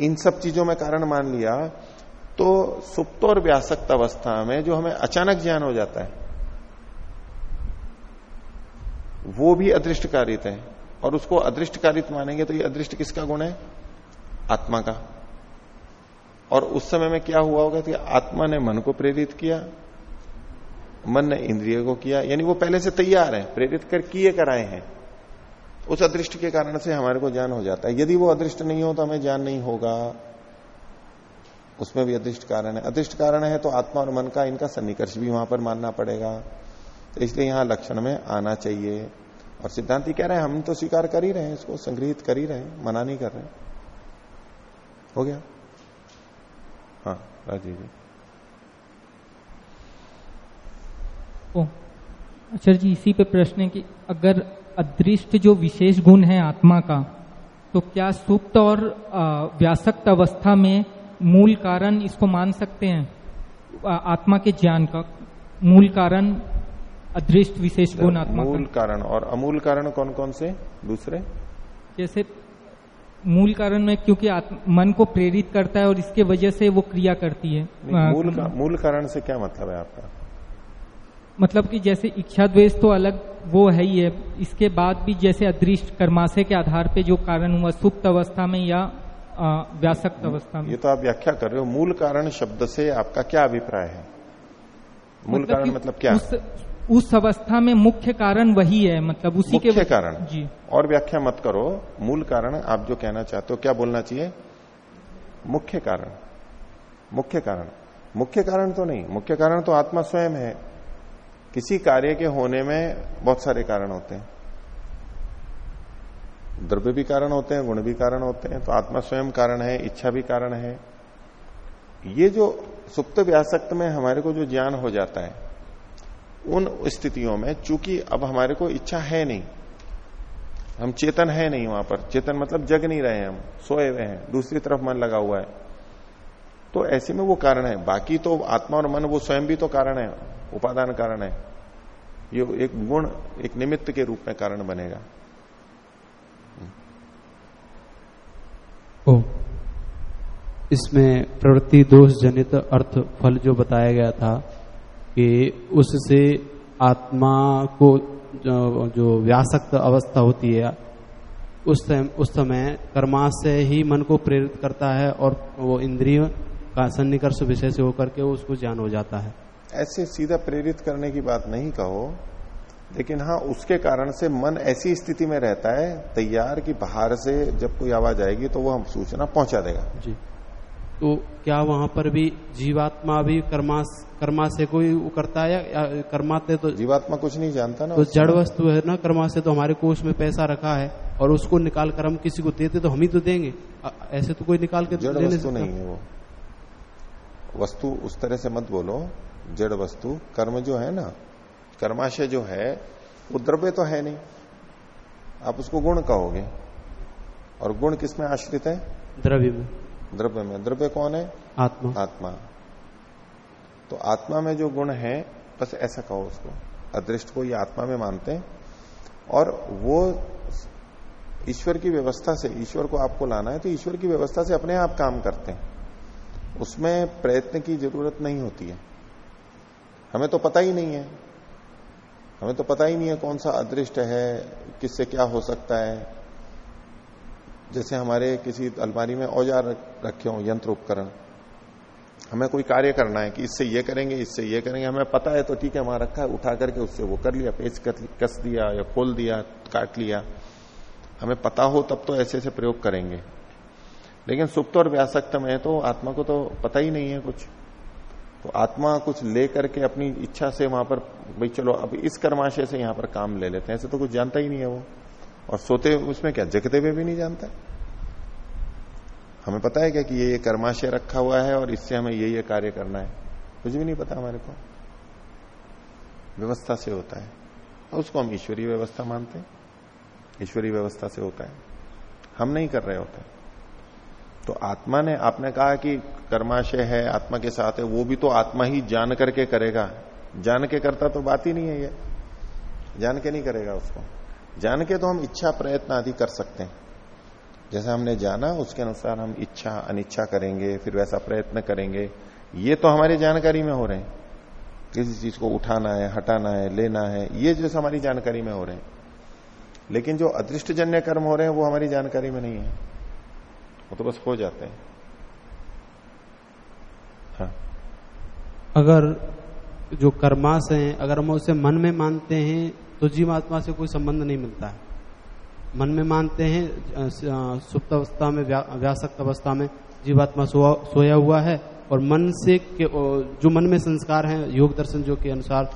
इन सब चीज़ों में कारण मान लिया तो सुप्त और व्यासक्त अवस्था में जो हमें अचानक ज्ञान हो जाता है, वो भी अदृष्ट कारित है। और उसको अदृष्ट कारित मानेंगे तो ये अदृष्ट किसका गुण है? आत्मा का। और उस समय में क्या हुआ होगा कि आत्मा ने मन को प्रेरित किया मन ने इंद्रिय को किया, यानी वो पहले से तैयार है, प्रेरित कर किए कराए हैं। उस अदृष्ट के कारण से हमारे को ज्ञान हो जाता है। यदि वो अदृष्ट नहीं हो तो हमें ज्ञान नहीं होगा। उसमें भी अदृष्ट कारण है। अदृष्ट कारण है तो आत्मा और मन का, इनका सन्निकर्ष भी वहाँ पर मानना पड़ेगा। तो इसलिए यहाँ लक्षण में आना चाहिए। और सिद्धांति कह रहे हैं, हम तो स्वीकार कर ही रहे हैं इसको, संग्रहित कर ही रहे हैं, मना नहीं कर रहे हो। गया? हाँ राजीव जी। ओ अच्छा जी इसी पे प्रश्न है कि अगर अदृष्ट जो विशेष गुण है आत्मा का तो क्या सुप्त और व्यासक्त अवस्था में मूल कारण इसको मान सकते हैं? आत्मा के ज्ञान का मूल कारण अदृष्ट विशेष गुण आत्मा मूल कारण और अमूल कारण कौन कौन से? दूसरे? जैसे मूल कारण में क्योंकि मन को प्रेरित करता है और इसके वजह से वो क्रिया करती है। मूल का, मूल कारण से क्या मतलब है आपका? मतलब कि जैसे इच्छा द्वेष तो अलग वो है ही है। इसके बाद भी जैसे अदृष्ट कर्माशय के आधार पे जो कारण हुआ सुप्त अवस्था में या व्यासक्त अवस्था में। ये तो आप व्याख्या कर रहे हो। मूल कारण शब्द से आपका क्या अभिप्राय है? मूल मतलब कारण मतलब क्या? उस, उस अवस्था में मुख्य कारण वही है मतलब उसी मुख्य के कारण। जी। और व्याख्या मत करो। मूल कारण आप जो कहना चाहते हो क्या बोलना चाहिए? मुख्य कारण। मुख्य कारण। मुख्य कारण तो नहीं। मुख्य कारण तो आत्मा स्वयं है। किसी कार्य के होने में बहुत सारे कारण होते हैं। द्रव्य भी कारण होते हैं, गुण भी कारण होते हैं तो आत्मा स्वयं कारण है, इच्छा भी कारण है। ये जो सुप्त व्यासक्त में हमारे को जो ज्ञान हो जाता है, उन स्थितियों में चूँकि अब हमारे को इच्छा है नहीं, हम चेतन है नहीं वहाँ पर। चेतन मतलब जग नहीं रहे हम, सोए हुए हैं, दूसरी तरफ़ मन लगा हुआ है। तो ऐसे में वो कारण है। बाकी तो आत्मा और मन वो स्वयं भी तो कारण है उपादान कारण है। ये एक गुण एक निमित्त के रूप में कारण बनेगा। ओ इसमें प्रवृत्ति दोष जनित अर्थ फल जो बताया गया था कि उससे आत्मा को जो, जो व्यासक्त अवस्था होती है उस समय उस समय ही मन को प्रेरित करता है और वो इंद्रिय का सन्निकर्ष विषय से होकर के उसको ज्ञान हो जाता है। ऐसे सीधा प्रेरित करने की बात नहीं कहो लेकिन हाँ उसके कारण से मन ऐसी स्थिति में रहता है तैयार कि बाहर से जब कोई आवाज़ आएगी तो वो हम सूचना पहुँचा देगा। जी। तो क्या वहाँ पर भी जीवात्मा भी कर्मा कर्मा से कोई करता है या कर्माते तो जीवात्मा कुछ नहीं जानता ना तो जड़ वस्तु है ना कर्मा से तो हमारे कोष में पैसा रखा है और उसको निकाल कर हम किसी को देते तो हम ही तो देंगे। ऐसे तो कोई निकाल के जड़ वस्तु नहीं है वो। वस्तु उस तरह से मत बोलो जड़ वस्तु कर्म जो है ना कर्माशय जो है वो द्रव्य तो है नहीं। आप उसको गुण कहोगे। और गुण किसमें आश्रित है? द्रव्य में। द्रव्य में। द्रव्य कौन है? आत्मा। आत्मा। तो आत्मा में जो गुण है बस ऐसा कहो उसको। अदृष्ट को ये आत्मा में मानते हैं। और वो ईश्वर की व्यवस्था से ईश्वर को आपको लाना है तो ईश्वर की व्यवस्था से अपने आप काम करते हैं। उसमें प्रयत्न की ज़रूरत नहीं होती है। हमें तो पता ही नहीं है। हमें तो पता ही नहीं है कौन सा अदृष्ट है, किससे क्या हो सकता है। जैसे हमारे किसी अलमारी में औज़ार रखे हो, यंत्र उपकरण। हमें कोई कार्य करना है कि इससे ये करेंगे, इससे ये करेंगे। हमें पता है तो ठीक है, वहाँ रखा है, उठा करके उससे वो कर लिया पेच कस दिया या खोल दिया, काट लिया। हमें पता हो तब तो ऐसे ऐसे प्रयोग करेंगे। लेकिन सुप्त और व्यासक्त में तो आत्मा को तो पता ही नहीं है कुछ। तो आत्मा कुछ ले करके अपनी इच्छा से वहाँ पर, भाई चलो अब इस कर्माशय से यहाँ पर काम ले लेते हैं, ऐसे तो कुछ जानता ही नहीं है वो। और सोते उसमें क्या, जगते हुए भी नहीं जानता? हमें पता है क्या कि ये ये कर्माशय रखा हुआ है और इससे हमें ये ये कार्य करना है? कुछ भी नहीं पता हमारे को। व्यवस्था से होता है। और उसको हम ईश्वरीय व्यवस्था मानते हैं। ईश्वरीय व्यवस्था से होता है। हम नहीं कर रहे होते। तो आत्मा ने आपने कहा कि कर्माशय है, आत्मा के साथ है, वो भी तो आत्मा ही जान करके करेगा। जान के करता तो बात ही नहीं है ये। जान के नहीं करेगा उसको। जान के तो हम इच्छा प्रयत्न आदि कर सकते हैं। जैसे हमने जाना, उसके अनुसार हम इच्छा, अनिच्छा करेंगे, फिर वैसा प्रयत्न करेंगे। ये तो हमारी जानकारी में हो रहे हैं। किसी चीज़ को उठाना है, हटाना है, लेना है, ये जो हमारी जानकारी में हो रहे हैं। लेकिन जो अदृष्टजन्य कर्म हो रहे हैं, वो हमारी जानकारी में नहीं है। वो तो बस हो जाते हैं। हाँ। अगर जो कर्माश है, अगर हम उसे मन में मानते हैं तो जीवात्मा से कोई संबंध नहीं मिलता है। मन में मानते हैं सुप्त अवस्था में व्यासक्त अवस्था में जीवात्मा सोया हुआ है, और मन से जो मन में संस्कार हैं, योग दर्शन जो के अनुसार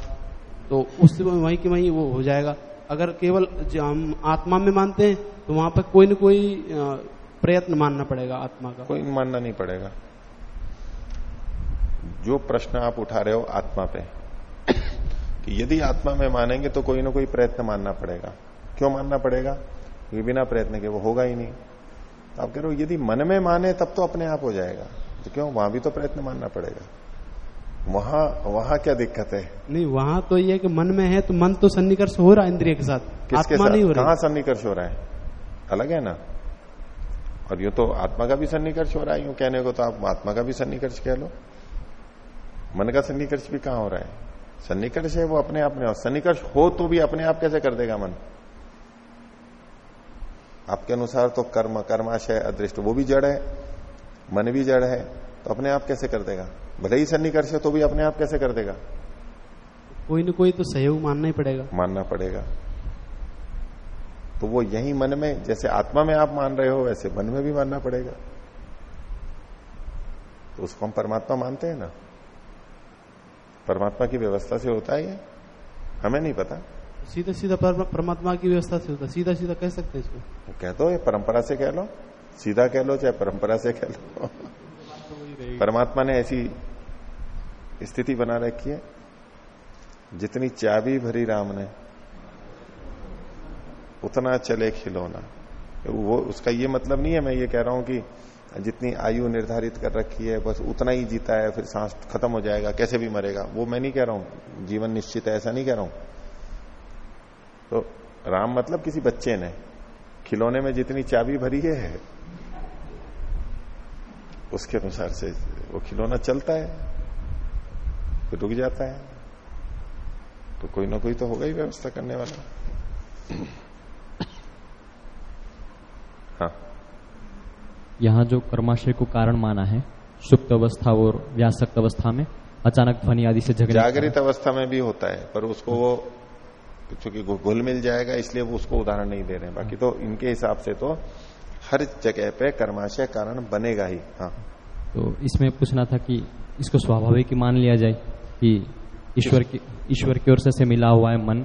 तो उस वहीं की वहीं वो हो जाएगा। अगर केवल हम आत्मा में मानते हैं तो वहाँ पर कोई न कोई प्रयत्न मानना पड़ेगा आत्मा का। कोई मानना नहीं पड़ेगा। जो प्रश्न आप उठा रहे हो आत्मा पे कि यदि आत्मा में मानेंगे तो कोई ना कोई प्रयत्न मानना पड़ेगा। क्यों मानना पड़ेगा? क्योंकि बिना प्रयत्न के वो होगा ही नहीं। तो आप कह रहे हो यदि मन में माने तब तो अपने आप हो जाएगा। तो क्यों? वहाँ भी तो प्रयत्न मानना पड़ेगा। वहाँ वहाँ क्या दिक्कत है? नहीं वहाँ तो ये कि मन में है तो मन तो सन्निकर्ष हो रहा है इंद्रिय के साथ। किसके आत्मा साथ? नहीं हो रहा। कहाँ सन्निकर्ष हो रहा है? अलग है ना? और यूँ तो आत्मा का भी सन्निकर्ष हो रहा है यूँ कहने को तो आप आत्मा का भी सन्निकर्ष कह लो। मन का सन्निकर्ष भी कहाँ हो रहा है? सन्निकर्ष है वो अपने आप में और सन्निकर्ष हो तो भी अपने आप कैसे कर देगा मन? आपके अनुसार तो कर्म कर्माशय अदृष्ट वो भी जड़ है मन भी जड़ है तो अपने आप कैसे कर देगा? भले ही सन्निकर्ष है तो भी अपने आप कैसे कर देगा? कोई ना कोई तो सहयोग मानना ही पड़ेगा। मानना पड़ेगा। तो वो यही मन में जैसे आत्मा में आप मान रहे हो वैसे मन में भी मानना पड़ेगा। तो उसको हम परमात्मा मानते हैं ना। परमात्मा की व्यवस्था से होता है ये। हमें नहीं पता। सीधा सीधा परमात्मा की व्यवस्था से होता सीधा सीधा कह सकते हैं इसको। कह दो ये परंपरा से कह लो। सीधा कह लो चाहे परंपरा से कह लो। परमात्मा ने ऐसी स्थिति बना रखी है। जितनी चाबी भरी राम ने उतना चले खिलौना। वो, उसका ये मतलब नहीं है, मैं ये कह रहा हूँ कि जितनी आयु निर्धारित कर रखी है, बस उतना ही जीता है, फिर सांस खत्म हो जाएगा, कैसे भी मरेगा। वो मैं नहीं कह रहा हूँ, जीवन निश्चित है, ऐसा नहीं कह रहा हूँ। तो राम मतलब किसी बच्चे ने, खिलौने में जितनी चाबी भरी है, उसके अनुसार से वो खिलौना चलता है, फिर रुक जाता है। तो कोई ना कोई तो होगा ही व्यवस्था करने वाला। हाँ यहाँ जो कर्माशय को कारण माना है सुप्त अवस्था और व्यासक्त अवस्था में अचानक ध्वनि आदि से झगड़े जागृत अवस्था में भी होता है पर उसको वो चूँकि घुल मिल जाएगा इसलिए वो उसको उदाहरण नहीं दे रहे हैं। बाकी तो इनके हिसाब से तो हर जगह पे कर्माशय कारण बनेगा ही हाँ। तो इसमें पूछना था कि इसको स्वाभाविक मान लिया जाए कि ईश्वर की ईश्वर की ओर से मिला हुआ है मन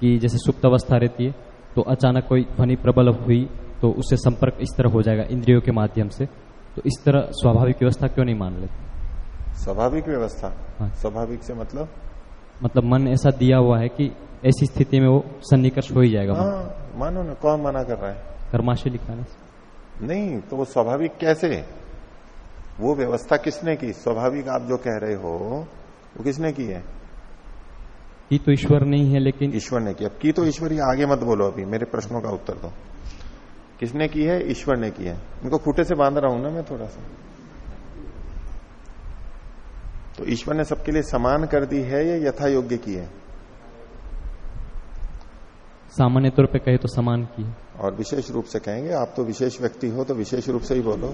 की जैसे सुप्त अवस्था रहती है तो अचानक कोई ध्वनि प्रबल हुई तो उससे संपर्क इस तरह हो जाएगा इंद्रियों के माध्यम से। तो इस तरह स्वाभाविक व्यवस्था क्यों नहीं मान लेते? स्वाभाविक व्यवस्था? हाँ। स्वाभाविक से मतलब? मतलब मन ऐसा दिया हुआ है कि ऐसी स्थिति में वो सन्निकर्ष हो ही जाएगा हाँ, मानो ना कौन मना कर रहा है? कर्माशय लिखाने से नहीं तो वो स्वाभाविक कैसे? वो व्यवस्था किसने की? स्वाभाविक आप जो कह रहे हो वो किसने की है? की तो ईश्वर नहीं है लेकिन ईश्वर ने की। अब की तो ईश्वर ही आगे मत बोलो अभी मेरे प्रश्नों का उत्तर दो। किसने की है? ईश्वर ने की है। इनको खूटे से बाँध रहा हूँ ना मैं थोड़ा सा। तो ईश्वर ने सबके लिए समान कर दी है या यथा योग्य की है? सामान्य तौर पे कहे तो समान की है। और विशेष रूप से कहेंगे आप तो विशेष व्यक्ति हो तो विशेष रूप से ही बोलो।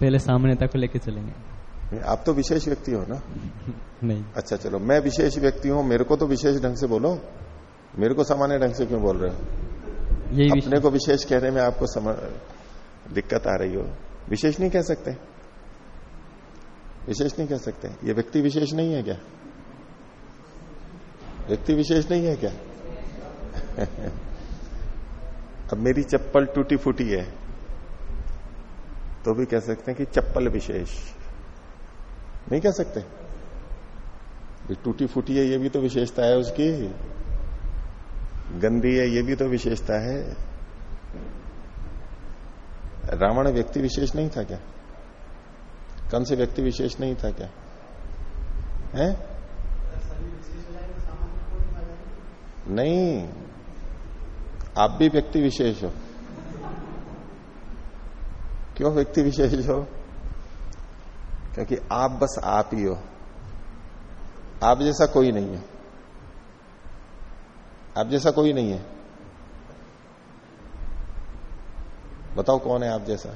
पहले सामान्यता को लेके चलेंगे। आप तो विशेष व्यक्ति हो ना? <laughs> नहीं। अच्छा चलो मैं विशेष व्यक्ति हूँ मेरे को तो विशेष ढंग से बोलो। मेरे को सामान्य ढंग से क्यों बोल रहे हो? यही अपने को विशेष कहने में आपको समझ दिक्कत आ रही हो। विशेष नहीं कह सकते। विशेष नहीं कह सकते। ये व्यक्ति विशेष नहीं है क्या? व्यक्ति विशेष नहीं है क्या? <laughs> अब मेरी चप्पल टूटी फूटी है तो भी कह सकते हैं कि चप्पल विशेष। नहीं कह सकते। टूटी फूटी है ये भी तो विशेषता है उसकी। गंदी है, ये भी तो विशेषता है। रावण व्यक्ति विशेष नहीं था क्या? कौन से व्यक्ति विशेष नहीं था क्या? है? नहीं, आप भी व्यक्ति विशेष हो। क्यों व्यक्ति विशेष हो? क्योंकि आप बस आप ही हो। आप जैसा कोई नहीं है। आप जैसा कोई नहीं है। बताओ कौन है आप जैसा? <laughs>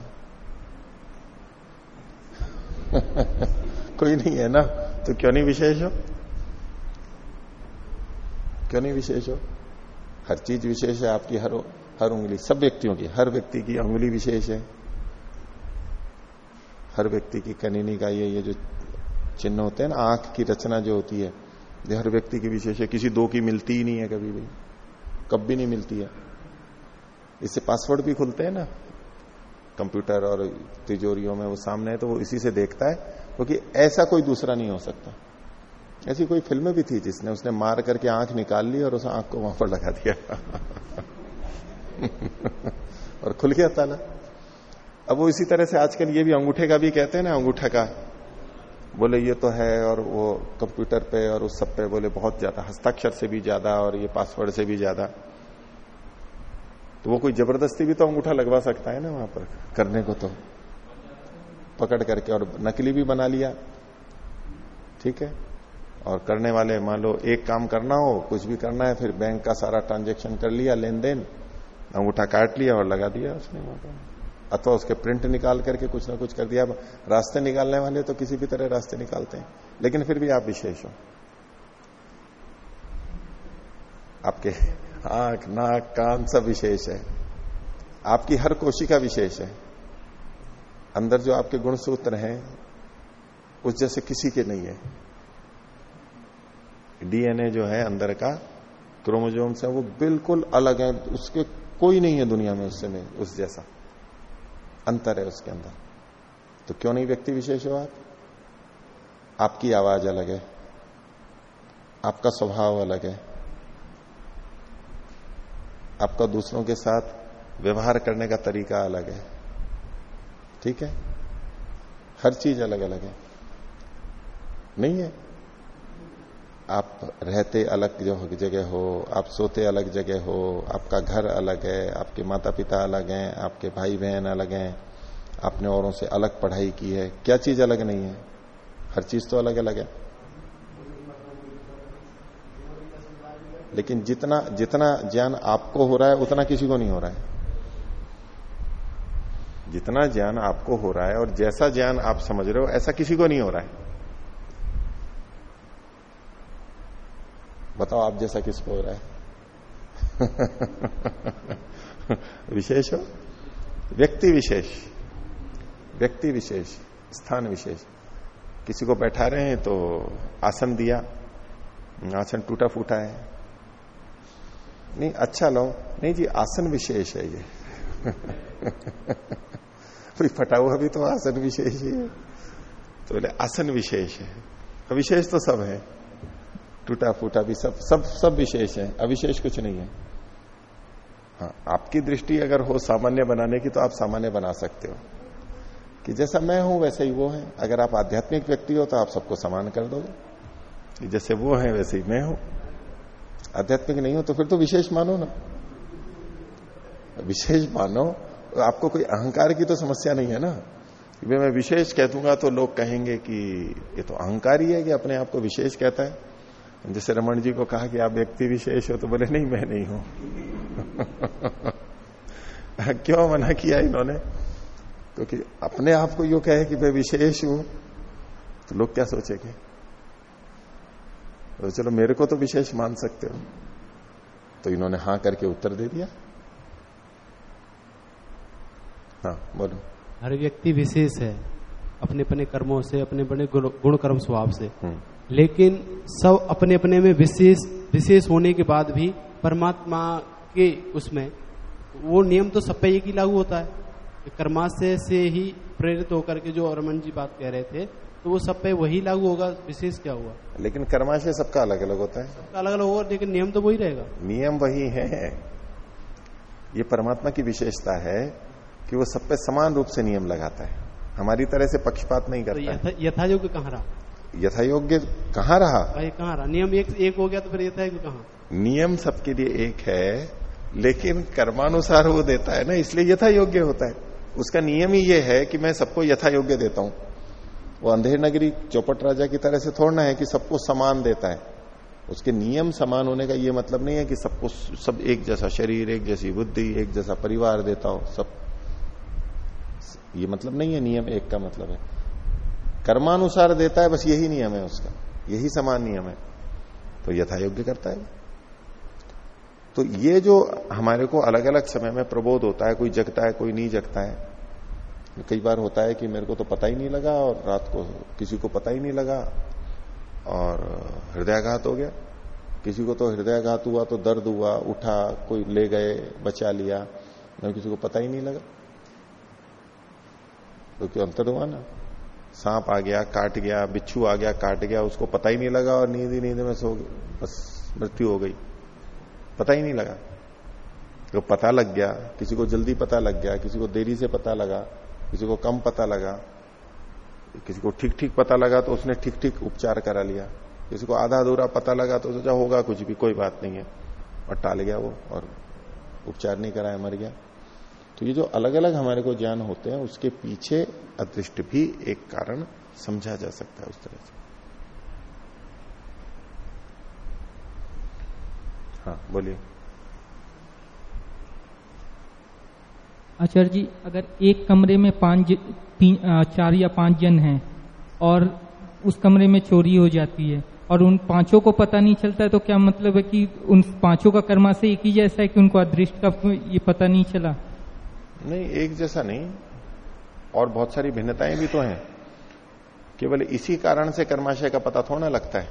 कोई नहीं है ना? तो क्यों नहीं विशेष हो? क्यों नहीं विशेष हो? हर चीज़ विशेष है आपकी, हर हर उंगली, सब व्यक्तियों की, हर व्यक्ति की उंगली विशेष है। हर व्यक्ति की कनीनी का ये ये जो चिन्ह होते हैं ना, आँख की रचना जो होती है हर व्यक्ति की विशेष है। किसी दो की मिलती ही नहीं है कभी भी। कब भी नहीं मिलती है। इससे पासवर्ड भी खुलते हैं ना। कंप्यूटर और तिजोरियों में वो सामने है तो वो इसी से देखता है, क्योंकि तो ऐसा कोई दूसरा नहीं हो सकता। ऐसी कोई फ़िल्म भी थी जिसने, उसने मार करके आँख निकाल ली और उस आँख को वहाँ पर लगा दिया। <laughs> और खुल गया ताला। अब वो इसी तरह से आजकल ये भी अंगूठे का भी कहते हैं ना, अंगूठा का। बोले, ये तो है और वो कंप्यूटर पे और उस सब पे बोले, बहुत ज़्यादा, हस्ताक्षर से भी ज़्यादा और ये पासवर्ड से भी ज़्यादा। तो वो कोई ज़बरदस्ती भी तो अंगूठा लगवा सकता है ना वहाँ पर, करने को तो। पकड़ करके और नकली भी बना लिया। ठीक है? और करने वाले, मान लो, एक काम करना हो, कुछ भी करना है, फिर बैंक का सारा ट्रांजेक्शन कर लिया, लेन देन, अंगूठा काट लिया और लगा दिया उसने वहाँ पर। अथवा उसके प्रिंट निकाल करके कुछ ना कुछ कर दिया रास्ते निकालने वाले तो किसी भी तरह रास्ते निकालते हैं। लेकिन फिर भी आप विशेष हो। आपके आँख, नाक, कान सब विशेष है। आपकी हर कोशिका विशेष है। अंदर जो आपके गुण सूत्र हैं, उस जैसे किसी के नहीं है। डीएनए जो है अंदर का, क्रोमोजोम्स है, वो बिल्कुल अलग है। उसके कोई नहीं है दुनिया में उससे में उस जैसा। अंतर है उसके अंदर। तो क्यों नहीं व्यक्ति विशेष हो आप आपकी आवाज़ अलग है। आपका स्वभाव अलग है। आपका दूसरों के साथ व्यवहार करने का तरीका अलग है। ठीक है? हर चीज़ अलग अलग है। नहीं है? आप रहते अलग जगह हो, आप सोते अलग जगह हो, आपका घर अलग है, आपके माता पिता अलग हैं, आपके भाई बहन अलग हैं, आपने औरों से अलग पढ़ाई की है, क्या चीज़ अलग नहीं है? हर चीज़ तो अलग अलग है। लेकिन जितना जितना ज्ञान आपको हो रहा है, उतना किसी को नहीं हो रहा है। जितना ज्ञान आपको हो रहा है और जैसा ज्ञान आप समझ रहे हो, ऐसा किसी को नहीं हो रहा है। बताओ आप जैसा किसको हो रहा है। <laughs> विशेष हो? व्यक्ति विशेष। व्यक्ति विशेष, स्थान विशेष। किसी को बैठा रहे हैं तो आसन दिया, आसन टूटा फूटा है। नहीं अच्छा लो। नहीं जी, आसन विशेष है ये। <laughs> कोई फटा हुआ भी तो आसन विशेष ही है। तो बोले, आसन विशेष है। विशेष तो सब है। टूटा फूटा भी सब सब सब विशेष है। अविशेष कुछ नहीं है। हाँ आपकी दृष्टि अगर हो सामान्य बनाने की तो आप सामान्य बना सकते हो। कि जैसा मैं हूँ, वैसे ही वो है। अगर आप आध्यात्मिक व्यक्ति हो तो आप सबको समान कर दोगे। जैसे वो है, वैसे ही मैं हूँ। आध्यात्मिक नहीं हो तो फिर तो विशेष मानो ना। विशेष मानो तो आपको कोई अहंकार की तो समस्या नहीं है ना। मैं विशेष कह दूँगा तो लोग कहेंगे कि ये तो अहंकार ही है कि अपने आप को विशेष कहता है। जैसे रमन जी को कहा कि आप व्यक्ति विशेष हो तो बोले नहीं मैं नहीं हूँ। <laughs> क्यों मना किया इन्होंने? क्योंकि तो अपने आप को यू कहे कि मैं विशेष हूँ तो लोग क्या सोचेंगे? तो चलो मेरे को तो विशेष मान सकते हो। तो इन्होंने हाँ करके उत्तर दे दिया। हाँ बोलो। हर व्यक्ति विशेष है अपने अपने कर्मों से अपने बड़े गुण कर्म स्वभाव से। हम्म। लेकिन सब अपने अपने में विशेष विशेष होने के बाद भी परमात्मा के उसमें वो नियम तो सब पे एक ही लागू होता है। कर्माशय से ही प्रेरित होकर के जो रमन जी बात कह रहे थे तो वो सब पे वही लागू होगा विशेष क्या हुआ? लेकिन कर्माशय सबका अलग अलग होता है। सबका अलग अलग होगा लेकिन नियम तो वही रहेगा। नियम वही है। ये परमात्मा की विशेषता है कि वो सब पे समान रूप से नियम लगाता है। हमारी तरह से पक्षपात नहीं तो करता है। यथा यथा योग्य कहाँ रहा? यथा योग्य कहाँ रहा? भाई कहाँ रहा? नियम एक एक हो गया तो फिर यथा योग्य कहाँ? नियम सबके लिए एक है लेकिन कर्मानुसार वो देता है ना इसलिए यथा योग्य होता है। उसका नियम ही ये है कि मैं सबको यथा योग्य देता हूँ। वो अंधेर नगरी चौपट राजा की तरह से थोड़ना है कि सबको समान देता है। उसके नियम समान होने का ये मतलब नहीं है कि सबको सब एक जैसा शरीर एक जैसी बुद्धि एक जैसा परिवार देता हो सब। ये मतलब नहीं है नियम एक का मतलब है। कर्मानुसार देता है, बस यही नियम है उसका। यही समान नियम है। तो यथा योग्य करता है। तो ये जो हमारे को अलग अलग समय में प्रबोध होता है, कोई जगता है, कोई नहीं जगता है, कई बार होता है कि मेरे को तो पता ही नहीं लगा और रात को किसी को पता ही नहीं लगा और हृदयाघात हो गया। किसी को तो हृदयाघात हुआ तो दर्द हुआ, उठा, कोई ले गए, बचा लिया नहीं किसी को पता ही नहीं लगा। तो क्यों अंतर हुआ ना? सांप आ गया, काट गया, बिच्छू आ गया, काट गया, उसको पता ही नहीं लगा और नींद ही नींद में सो बस मृत्यु हो गई। पता ही नहीं लगा। तो पता लग गया, किसी को जल्दी पता लग गया, किसी को देरी से पता लगा, किसी को कम पता लगा, किसी को ठीक ठीक पता लगा तो उसने ठीक ठीक उपचार करा लिया। किसी को आधा अधूरा पता लगा तो सोचा होगा कुछ भी, कोई बात नहीं है। और टाल गया वो और उपचार नहीं कराया, मर गया। तो ये जो अलग अलग हमारे को ज्ञान होते हैं, उसके पीछे अदृष्ट भी एक कारण समझा जा सकता है उस तरह से। हाँ बोलिए। आचार्य जी, अगर एक कमरे में पाँच चार या पाँच जन हैं और उस कमरे में चोरी हो जाती है और उन पाँचों को पता नहीं चलता है तो क्या मतलब है कि उन पाँचों का कर्मा से एक ही जैसा है कि उनको अदृष्ट का ये पता नहीं चला? नहीं, एक जैसा नहीं, और बहुत सारी भिन्नताएँ भी तो हैं। केवल इसी कारण से कर्माशय का पता थोड़ा लगता है।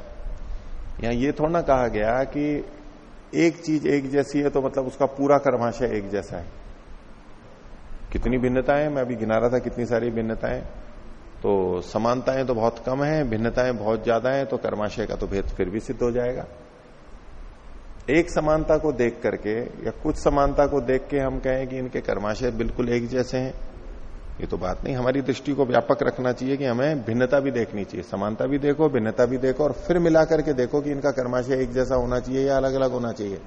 यहाँ ये थोड़ा कहा गया कि एक चीज़ एक जैसी है तो मतलब उसका पूरा कर्माशय एक जैसा है। कितनी भिन्नताएँ, मैं अभी गिना रहा था कितनी सारी भिन्नताएँ। तो समानताएँ तो बहुत कम है, भिन्नताएँ बहुत ज़्यादा है तो कर्माशय का तो भेद फिर भी सिद्ध हो जाएगा। एक समानता को देख करके या कुछ समानता को देख के हम कहें कि इनके कर्माशय बिल्कुल एक जैसे हैं, ये तो बात नहीं। हमारी दृष्टि को व्यापक रखना चाहिए कि हमें भिन्नता भी देखनी चाहिए। समानता भी देखो, भिन्नता भी देखो और फिर मिला करके देखो कि इनका कर्माशय एक जैसा होना चाहिए या अलग अलग होना चाहिए।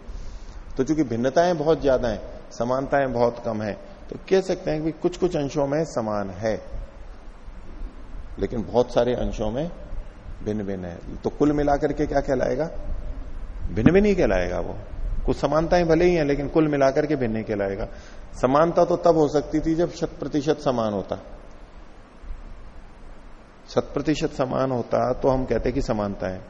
तो चूँकि भिन्नताएँ बहुत ज़्यादा है, समानताएँ बहुत कम है तो कह सकते हैं कि कुछ कुछ अंशों में समान है। लेकिन बहुत सारे अंशों में भिन्न भिन्न है। तो कुल मिलाकर के क्या कहलाएगा? भिन्न भिन्न ही कहलाएगा वो। कुछ समानताएँ भले ही हैं, लेकिन कुल मिलाकर के भिन्न ही कहलाएगा। समानता तो तब हो सकती थी जब शत प्रतिशत समान होता। शत प्रतिशत समान होता तो हम कहते कि समानता है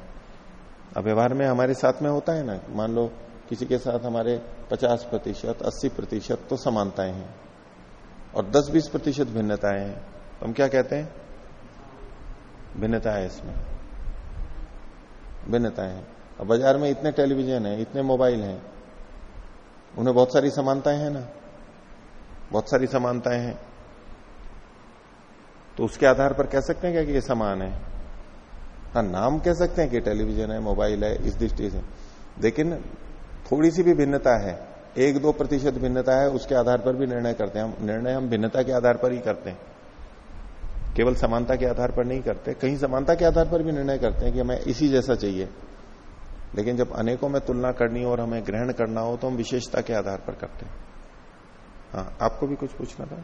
अब व्यवहार में हमारे साथ में होता है ना? मान लो किसी के साथ हमारे 50 प्रतिशत, अस्सी प्रतिशत तो समानताएँ हैं। और 10-20 प्रतिशत भिन्नताएँ हैं। तो हम क्या कहते हैं? भिन्नता है इसमें। भिन्नताएँ अब बाज़ार में इतने टेलीविज़न है, इतने मोबाइल हैं, उन्हें बहुत सारी समानताएँ हैं ना? बहुत सारी समानताएँ हैं। तो उसके आधार पर कह सकते हैं क्या कि ये समान है? हाँ नाम कह सकते हैं कि टेलीविज़न है, मोबाइल है, इस दृष्टि से। लेकिन थोड़ी सी भी भिन्नता है, एक दो प्रतिशत भिन्नता है, उसके आधार पर भी निर्णय करते हैं। हम, निर्णय हम भिन्नता के आधार पर ही करते हैं। केवल समानता के आधार पर नहीं करते, कहीं समानता के आधार पर भी निर्णय करते हैं कि हमें इसी जैसा चाहिए। लेकिन जब अनेकों में तुलना करनी हो और हमें ग्रहण करना हो तो हम विशेषता के आधार पर करते हैं। हाँ आपको भी कुछ पूछना था?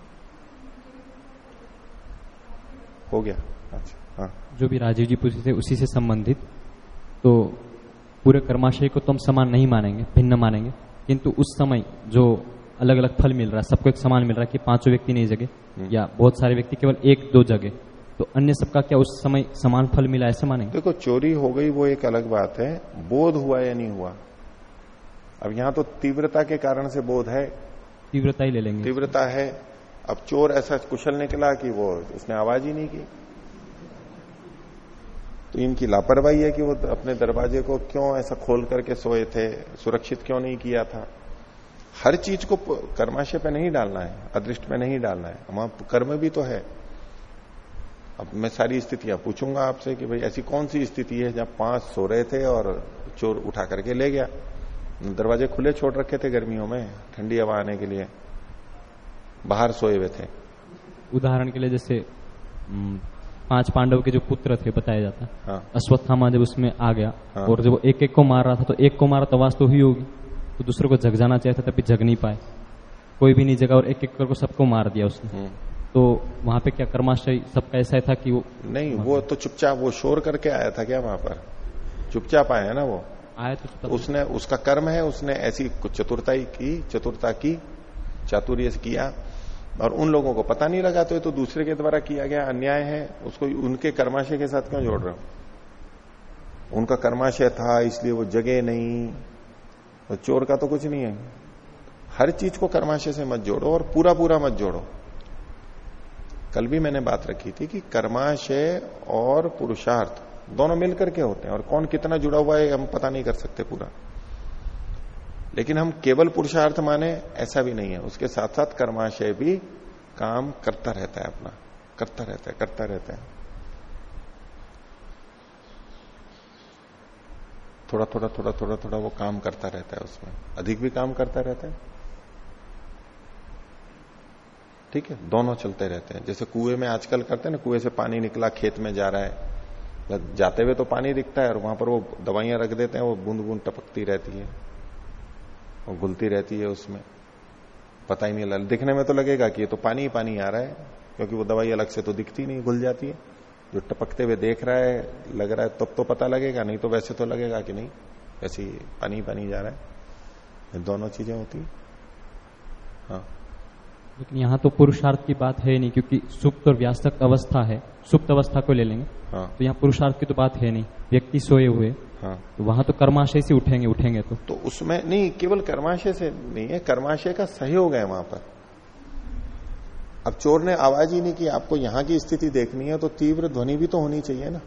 हो गया। अच्छा हाँ। जो भी राजीव जी पूछे थे उसी से संबंधित। तो पूरे कर्माशय को तो हम समान नहीं मानेंगे भिन्न मानेंगे किंतु उस समय जो अलग अलग फल मिल रहा है सबको एक समान मिल रहा है कि पाँचों व्यक्ति नहीं जगह या बहुत सारे व्यक्ति केवल एक दो जगह तो अन्य सबका क्या उस समय समान फल मिला ऐसे मानेंगे? देखो चोरी हो गई वो एक अलग बात है। बोध हुआ या नहीं हुआ? अब यहाँ तो तीव्रता के कारण से बोध है। तीव्रता ही ले लेंगे। तीव्रता है। अब चोर ऐसा कुशल निकला कि वो उसने आवाज़ ही नहीं की। तो इनकी लापरवाही है कि वो अपने दरवाजे को क्यों ऐसा खोल करके सोए थे? सुरक्षित क्यों नहीं किया था? हर चीज़ को कर्माशय पे नहीं डालना है अदृष्ट पे नहीं डालना है। वहाँ कर्म भी तो है। अब मैं सारी स्थितियाँ पूछूँगा आपसे कि भाई ऐसी कौन सी स्थिति है जहाँ पाँच सो रहे थे और चोर उठा करके ले गया? दरवाजे खुले छोड़ रखे थे गर्मियों में ठंडी हवा आने के लिए। बाहर सोए हुए थे। उदाहरण के लिए जैसे पाँच पांडव के जो पुत्र थे बताया जाता। हाँ। अश्वत्थामा जब उसमें आ गया हाँ। और जब वो एक एक को मार रहा था तो एक को मारा तो तो हुई होगी। तो दूसरे को जग जाना चाहिए था तभी जग नहीं पाए। कोई भी नहीं जगा और एक एक करके सबको मार दिया उसने। हम्म। तो वहाँ पे क्या कर्माशय सबका ऐसा था कि वो नहीं वो तो चुपचाप वो शोर करके आया था क्या वहाँ पर? चुपचाप आया ना वो? आया तो उसने उसका कर्म है उसने ऐसी कुछ चतुरताई की चतुरता की चातुर्य किया और उन लोगों को पता नहीं लगा तो ये तो दूसरे के द्वारा किया गया अन्याय है उसको उनके कर्माशय के साथ क्यों जोड़ रहे हो? उनका कर्माशय था इसलिए वो जगे नहीं। तो चोर का तो कुछ नहीं है। हर चीज़ को कर्माशय से मत जोड़ो और पूरा पूरा मत जोड़ो। कल भी मैंने बात रखी थी कि कर्माशय और पुरुषार्थ दोनों मिलकर के होते हैं और कौन कितना जुड़ा हुआ है हम पता नहीं कर सकते पूरा। लेकिन हम केवल पुरुषार्थ माने ऐसा भी नहीं है। उसके साथ साथ कर्माशय भी काम करता रहता है अपना, करता रहता है, करता रहता है। थोड़ा थोड़ा थोड़ा थोड़ा थोड़ा वो काम करता रहता है उसमें। अधिक भी काम करता रहता है। ठीक है, दोनों चलते रहते हैं। जैसे कुएँ में आजकल करते हैं ना, कुएँ से पानी निकला, खेत में जा रहा है। जाते हुए तो पानी दिखता है और वहाँ पर वो दवाइयाँ रख देते हैं, वो बूंद बूंद टपकती रहती है। वो घुलती रहती है उसमें। पता ही नहीं लग, दिखने में तो लगेगा कि ये तो पानी ही पानी आ रहा है, क्योंकि वो दवाई अलग से तो दिखती नहीं, घुल जाती है। जो टपकते हुए देख रहा है, लग रहा है, तब तो पता लगेगा, नहीं तो वैसे तो लगेगा कि नहीं वैसे ही पानी पानी जा रहा है। दोनों चीज़ें होती हाँ। लेकिन यहाँ तो पुरुषार्थ की बात है नहीं क्योंकि सुप्त और व्यासक अवस्था है। सुप्त अवस्था को ले लेंगे। हाँ। तो यहाँ पुरुषार्थ की तो बात है नहीं। व्यक्ति सोए हुए। हाँ। तो वहाँ तो कर्माशय से उठेंगे उठेंगे तो। तो उसमें नहीं केवल कर्माशय से नहीं है कर्माशय का सहयोग है वहाँ पर। अब चोर ने आवाज़ ही नहीं की आपको यहाँ की स्थिति देखनी है तो तीव्र ध्वनि भी तो होनी चाहिए ना।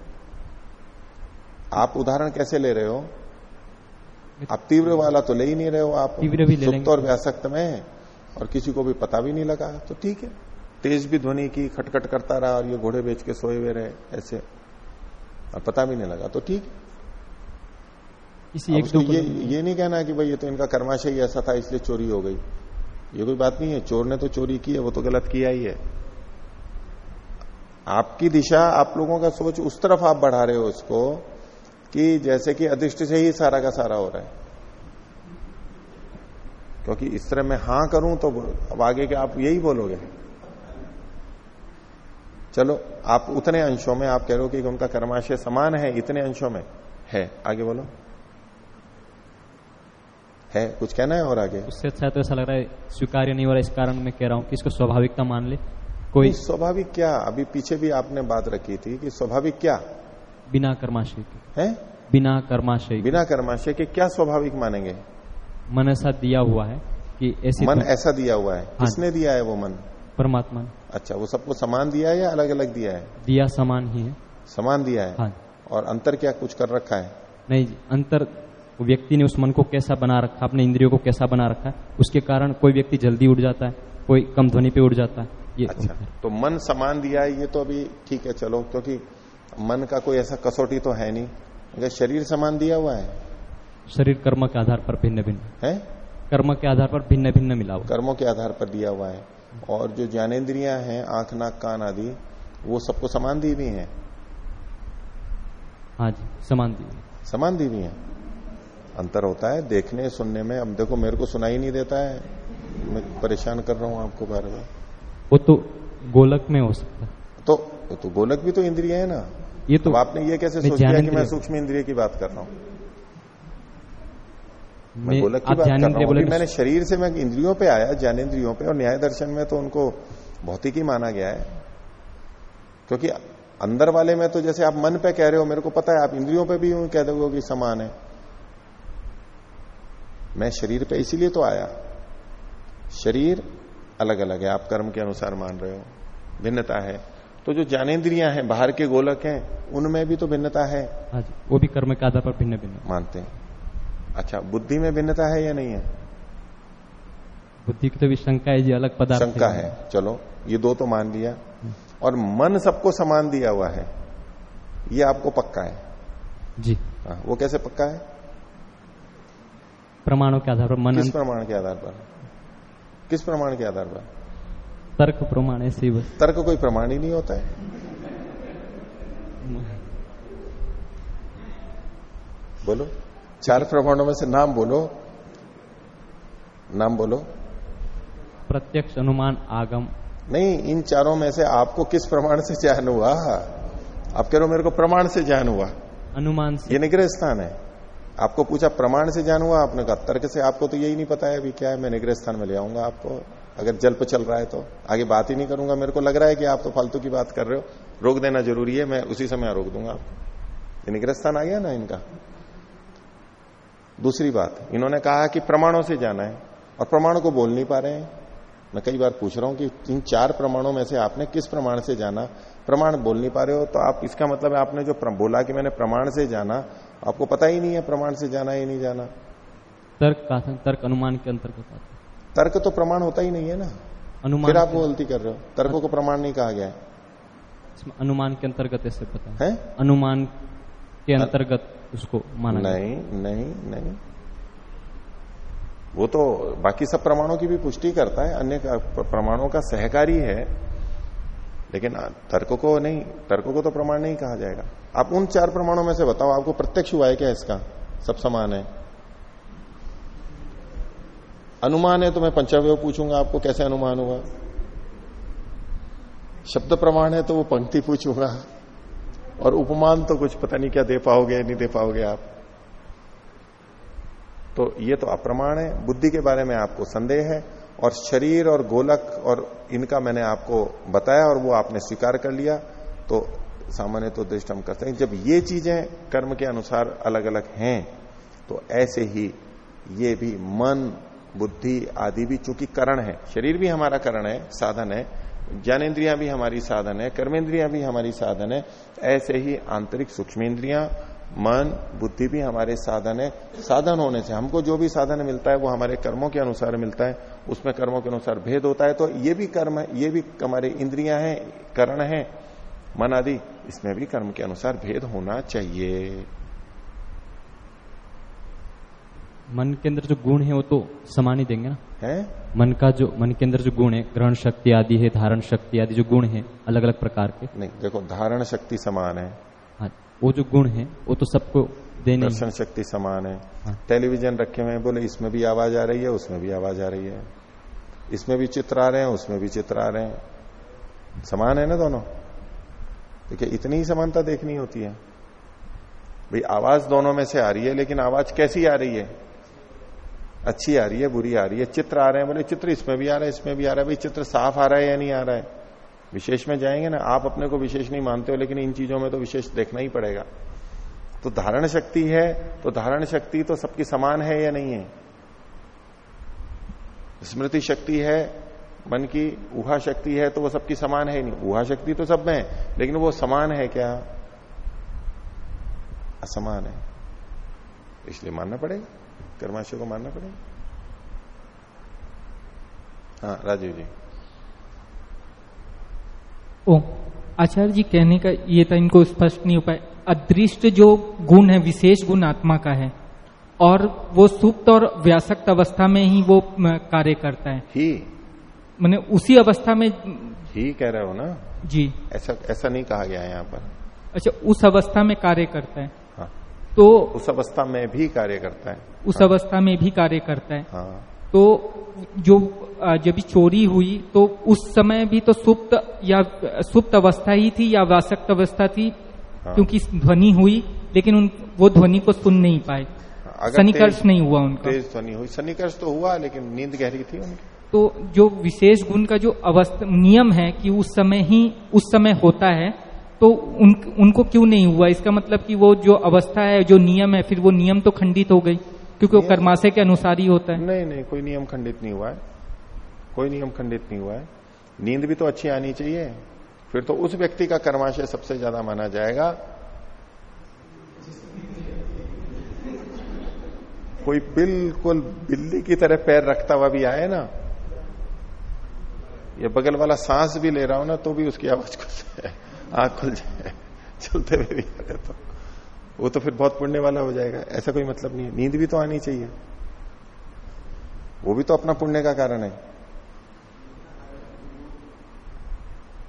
आप उदाहरण कैसे ले रहे हो? आप तीव्र वाला तो ले ही नहीं रहे हो आप। तीव्र भी ले। और व्यासक्त में। और किसी को भी पता भी नहीं लगा तो ठीक है। तेज भी ध्वनि की खटखट करता रहा और ये घोड़े बेच के सोए हुए रहे ऐसे। और पता भी नहीं लगा तो ठीक है। किसी एक दो ये ये नहीं कहना कि भाई ये तो इनका कर्माशय ही ऐसा था इसलिए चोरी हो गई। ये कोई बात नहीं है चोर ने तो चोरी की है वो तो गलत किया ही है। आपकी दिशा आप लोगों का सोच उस तरफ़ आप बढ़ा रहे हो उसको कि जैसे कि अदृष्ट से ही सारा का सारा हो रहा है। क्योंकि इस तरह मैं हाँ करूँ तो अब आगे के आप यही बोलोगे। चलो आप उतने अंशों में आप कह रहे हो कि उनका कर्माशय समान है इतने अंशों में। है। आगे बोलो। है कुछ कहना है और आगे? उससे अच्छा तो ऐसा लग रहा है स्वीकार्य नहीं हो रहा इस कारण मैं कह रहा हूँ कि इसको स्वाभाविकता मान ले। कोई स्वाभाविक क्या? अभी पीछे भी आपने बात रखी थी कि स्वाभाविक क्या? बिना कर्माशय के। है? बिना कर्माशय बिना कर्माशय के क्या स्वाभाविक मानेंगे? मन ऐसा दिया हुआ है कि ऐसी मन ऐसा दिया हुआ है। हाँ। किसने दिया है वो मन? परमात्मा ने। अच्छा वो सबको समान दिया है या अलग अलग दिया है? दिया समान ही है। समान दिया है? हाँ और अंतर क्या कुछ कर रखा है? नहीं जी अंतर व्यक्ति ने उस मन को कैसा बना रखा अपने इंद्रियों को कैसा बना रखा है उसके कारण कोई व्यक्ति जल्दी उठ जाता है कोई कम ध्वनि पे उठ जाता है ये अच्छा तो मन समान दिया है ये तो अभी ठीक है चलो क्योंकि मन का कोई ऐसा कसौटी तो है नहीं। अगर शरीर समान दिया हुआ है शरीर कर्म के आधार पर भिन्न भिन्न है? कर्म के आधार पर भिन्न भिन्न मिला हुआ। कर्मों के आधार पर दिया हुआ है। और जो ज्ञानेन्द्रियाँ हैं आँख नाक कान आदि वो सबको समान दी हुई है? हाँ जी समान दी समान दी हुई है? अंतर होता है देखने सुनने में। अब देखो मेरे को सुनाई नहीं देता है। मैं परेशान कर रहा हूँ आपको बार बार। वो तो गोलक में हो सकता है। तो तो गोलक भी तो इंद्रिय है ना? ये तो अब आपने ये कैसे मैं सोच लिया कि मैं सूक्ष्म इंद्रिय की बात कर रहा हूँ? मैं गोलक की बात कर रहा हूँ बोले मैंने शरीर से मैं इंद्रियों पे आया ज्ञानेन्द्रियों पे और न्याय दर्शन में तो उनको भौतिक ही माना गया है। क्योंकि अंदर वाले में तो जैसे आप मन पे कह रहे हो मेरे को पता है आप इंद्रियों पे भी यूँ कह दोगे कि समान है। मैं शरीर पे इसीलिए तो आया। शरीर अलग अलग है आप कर्म के अनुसार मान रहे हो भिन्नता है। तो जो ज्ञानेन्द्रियाँ हैं बाहर के गोलक हैं उनमें भी तो भिन्नता है। हाँ वो भी कर्म के आधार पर भिन्न भिन्न मानते हैं। अच्छा बुद्धि में भिन्नता है या नहीं है? बुद्धि की तो भी शंका है जी अलग पदार्थ शंका है। चलो ये दो तो मान लिया। और मन सबको समान दिया हुआ है। ये आपको पक्का है? जी। हाँ, वो कैसे पक्का है? प्रमाणों के आधार पर मन किस प्रमाण के आधार पर? किस प्रमाण के आधार पर? तर्क प्रमाण है ही बस। तर्क कोई प्रमाण ही नहीं होता है। बोलो। चार प्रमाणों में से नाम बोलो। नाम बोलो। प्रत्यक्ष अनुमान आगम। नहीं इन चारों में से आपको किस प्रमाण से ज्ञान हुआ? आप कह रहे हो मेरे को प्रमाण से ज्ञान हुआ। अनुमान से। ये निग्रह स्थान है। आपको पूछा प्रमाण से ज्ञान हुआ? आपने कहा तर्क से। आपको तो यही नहीं पता है अभी क्या है। मैं निग्रह स्थान में ले आऊँगा आपको। अगर जल्प चल रहा है तो। आगे बात ही नहीं करूँगा। मेरे को लग रहा है कि आप तो फालतू की बात कर रहे हो। रोक देना ज़रूरी है। मैं उसी समय रोक दूँगा आपको। निग्रह स्थान आ गया ना इनका? दूसरी बात इन्होंने कहा कि प्रमाणों से जाना है और प्रमाण को बोल नहीं पा रहे हैं। मैं कई बार पूछ रहा हूँ कि इन चार प्रमाणों में से आपने किस प्रमाण से जाना? प्रमाण बोल नहीं पा रहे हो तो आप इसका मतलब है आपने जो बोला कि मैंने प्रमाण से जाना आपको पता ही नहीं है प्रमाण से जाना या नहीं जाना। तर्क का तर्क अनुमान के अंतर्गत तर्क तो प्रमाण होता ही नहीं है ना। अनुमान फिर आप के- गलती कर रहे हो तर्कों को प्रमाण नहीं कहा गया है। अनुमान के अंतर्गत ऐसे पता है। हैं? अनुमान के अंतर्गत। उसको माना। नहीं नहीं नहीं। वो तो बाकी सब प्रमाणों की भी पुष्टि करता है, अन्य प्रमाणों का सहकारी है, लेकिन तर्क को नहीं, तर्क को तो प्रमाण नहीं कहा जाएगा। आप उन चार प्रमाणों में से बताओ, आपको प्रत्यक्ष हुआ है क्या इसका? सब समान है। अनुमान है तो मैं पंचावय पूछूँगा, आपको कैसे अनुमान हुआ? शब्द प्रमाण है तो वो पंक्ति पूछूँगा। और उपमान तो कुछ पता नहीं क्या दे पाओगे नहीं दे पाओगे आप। तो ये तो अप्रमाण है। बुद्धि के बारे में आपको संदेह है और शरीर और गोलक और इनका मैंने आपको बताया और वो आपने स्वीकार कर लिया। तो सामान्य तो दृष्ट हम करते हैं। जब ये चीज़ें कर्म के अनुसार अलग अलग हैं तो ऐसे ही ये भी मन, बुद्धि आदि भी चूँकि करण है, शरीर भी हमारा करण है, साधन है ज्ञानेन्द्रियाँ भी हमारी साधन है, कर्मेंद्रियाँ भी हमारी साधन है, ऐसे ही आंतरिक सूक्ष्मेंद्रियाँ, मन, बुद्धि भी हमारे साधन है। साधन होने से हमको जो भी साधन मिलता है वो हमारे कर्मों के अनुसार मिलता है। उसमें कर्मों के अनुसार भेद होता है तो ये भी कर्म है, ये भी हमारे इंद्रियाँ हैं, करण है। मन आदि, इसमें भी कर्म के अनुसार भेद होना चाहिए। मन के अंदर जो गुण है वो तो समान ही देंगे ना? है? मन का जो मन के अंदर जो गुण है ग्रहण शक्ति आदि है धारण शक्ति आदि जो गुण है अलग अलग प्रकार के। नहीं देखो धारण शक्ति समान है। हाँ वो जो गुण है वो तो सबको देने दर्शन शक्ति समान है। हाँ। टेलीविज़न रखे हुए हैं बोले इसमें भी आवाज़ आ रही है उसमें भी आवाज़ आ रही है। इसमें भी चित्र आ रहे हैं उसमें भी चित्र आ रहे हैं। समान है ना दोनों? देखिए इतनी ही समानता देखनी होती है। भाई आवाज़ दोनों में से आ रही है लेकिन आवाज़ कैसी आ रही है? अच्छी आ रही है, बुरी आ रही है, चित्र आ रहे हैं, बोले, चित्र इसमें भी आ रहा है, इसमें भी आ रहा है, भाई, चित्र साफ़ आ रहा है या नहीं आ रहा है? विशेष में जाएँगे ना, आप अपने को विशेष नहीं मानते हो, लेकिन इन चीज़ों में तो विशेष देखना ही पड़ेगा। तो धारण शक्ति है तो धारण शक्ति तो सबकी समान है या नहीं है? स्मृति शक्ति है, मन की ऊहा शक्ति है तो वो सबकी समान है नहीं। ऊहा शक्ति तो सब में है, लेकिन वो समान है क्या? असमान है। इसलिए मानना पड़ेगा। कर्माशय को मानना पड़ेगा? हाँ राजीव जी। ओ आचार्य जी कहने का ये था इनको स्पष्ट नहीं हो पाए अदृष्ट जो गुण है विशेष गुण आत्मा का है और वो सुप्त और व्यासक्त अवस्था में ही वो कार्य करता है। ही। मैंने उसी अवस्था में ही कह रहे हो ना? जी। ऐसा ऐसा नहीं कहा गया है यहाँ पर। अच्छा उस अवस्था में कार्य करता है हाँ। तो उस अवस्था में भी कार्य करता है। उस हाँ। अवस्था में भी कार्य करता है। हाँ। तो जो जब चोरी हुई तो उस समय भी तो सुप्त या सुप्त अवस्था ही थी या वासक्त अवस्था थी? हाँ। क्योंकि ध्वनि हुई लेकिन उन वो ध्वनि को सुन नहीं पाए। तेज- नहीं हुआ उनका। तेज ध्वनि हुई। सन्निकर्ष तो हुआ लेकिन नींद गहरी थी उनकी। तो जो विशेष गुण का जो अवस्था नियम है कि उस समय ही उस समय होता है तो उन, उनको क्यों नहीं हुआ? इसका मतलब कि वो जो अवस्था है जो नियम है फिर वो नियम तो खंडित हो गई क्योंकि वो कर्माशय के अनुसार ही होता है। नहीं नहीं कोई नियम खंडित नहीं हुआ है। कोई नियम खंडित नहीं हुआ है। नींद भी तो अच्छी आनी चाहिए। फिर तो उस व्यक्ति का कर्माशय सबसे ज़्यादा माना जाएगा। कोई बिल्कुल बिल्ली की तरह पैर रखता हुआ भी आए ना ये बगल वाला सांस भी ले रहा हो ना तो भी उसकी आवाज़ खुल जाए आँख खुल जाए, चलते हुए भी करे तो। वो तो फिर बहुत पुण्य वाला हो जाएगा, ऐसा कोई मतलब नहीं है। नींद भी तो आनी चाहिए। वो भी तो अपना पुण्य का कारण है।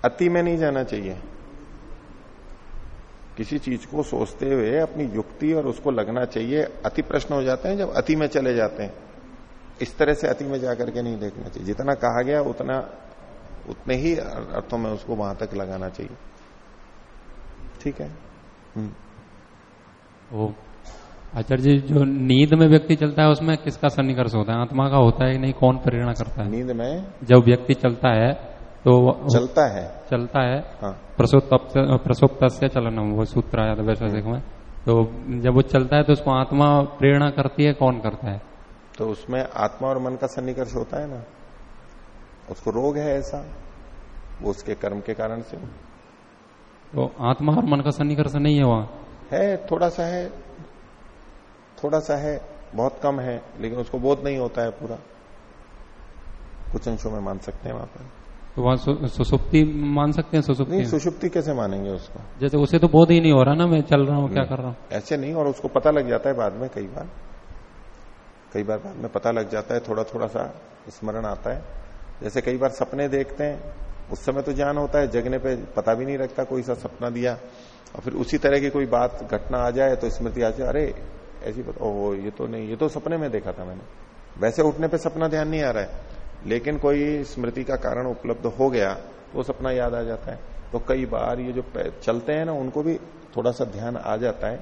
अति में नहीं जाना चाहिए। किसी चीज़ को सोचते हुए अपनी युक्ति और उसको लगना चाहिए। अति प्रश्न हो जाते हैं जब अति में चले जाते हैं। इस तरह से अति में जाकर के नहीं देखना चाहिए। जितना कहा गया, उतना, उतने ही अर्थों में उसको वहाँ तक लगाना चाहिए। ठीक है। हम्म। वो आचार्य जी जो नींद में व्यक्ति चलता है उसमें किसका सन्निकर्ष होता है? आत्मा का होता है कि नहीं? कौन प्रेरणा करता है? नींद में जब व्यक्ति चलता है तो चलता है। चलता है। हाँ। प्रसोप्त से चलन वो सूत्र आया था वैश्विक में। तो जब वो चलता है तो उसको आत्मा प्रेरणा करती है कौन करता है? तो उसमें आत्मा और मन का सन्निकर्ष होता है ना। उसको रोग है ऐसा वो उसके कर्म के कारण से। तो आत्मा और मन का सन्निकर्ष नहीं है वहाँ। है थोड़ा सा है थोड़ा सा है बहुत कम है लेकिन उसको बोध नहीं होता है पूरा। कुछ अंशों में मान सकते हैं वहाँ पर। तो वहाँ सुसुप्ति मान सकते हैं सुसुप्ति नहीं सुषुप्ति कैसे मानेंगे उसको? जैसे उसे तो बोध ही नहीं हो रहा ना मैं चल रहा हूँ क्या कर रहा हूँ? ऐसे नहीं और उसको पता लग जाता है बाद में कई बार। कई बार बाद में पता लग जाता है थोड़ा थोड़ा सा स्मरण आता है। जैसे कई बार सपने देखते हैं उस समय तो ज्ञान होता है, जगने पे पता भी नहीं रखता कोई सा सपना दिया और फिर उसी तरह की कोई बात, घटना आ जाए तो स्मृति आ जाए अरे, ऐसी बात ओ ये तो नहीं, ये तो सपने में देखा था मैंने। वैसे उठने पे सपना ध्यान नहीं आ रहा है, लेकिन कोई स्मृति का कारण उपलब्ध हो गया तो सपना याद आ जाता है। तो कई बार ये जो चलते हैं ना, उनको भी थोड़ा सा ध्यान आ जाता है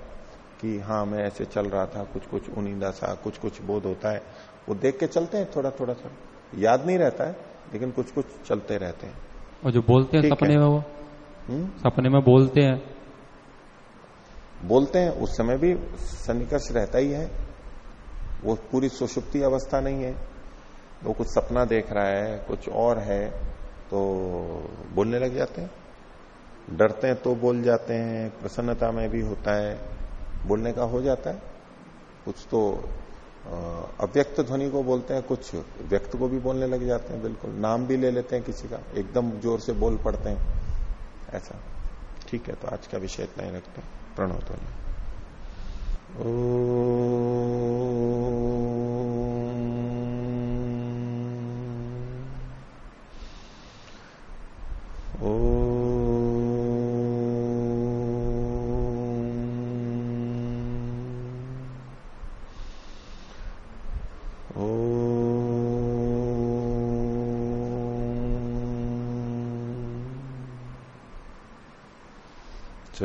कि हाँ मैं ऐसे चल रहा था कुछ कुछ उनिंदा सा कुछ कुछ बोध होता है। वो देख के चलते हैं थोड़ा थोड़ा सा। याद नहीं रहता है, लेकिन कुछ कुछ चलते रहते हैं। और जो बोलते हैं सपने है। में वो? हम्म? सपने में बोलते हैं। बोलते हैं उस समय भी सन्निकर्ष रहता ही है। वो पूरी सुषुप्ति अवस्था नहीं है। वो कुछ सपना देख रहा है कुछ और है तो बोलने लग जाते हैं। डरते हैं तो बोल जाते हैं प्रसन्नता में भी होता है बोलने का हो जाता है। कुछ तो अव्यक्त ध्वनि को बोलते हैं कुछ व्यक्त को भी बोलने लग जाते हैं बिल्कुल नाम भी ले लेते हैं किसी का एकदम ज़ोर से बोल पड़ते हैं ऐसा ठीक है तो आज का विषय इतना ही रखते हैं प्रणव तो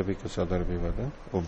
सभी को सदर विवादन ओम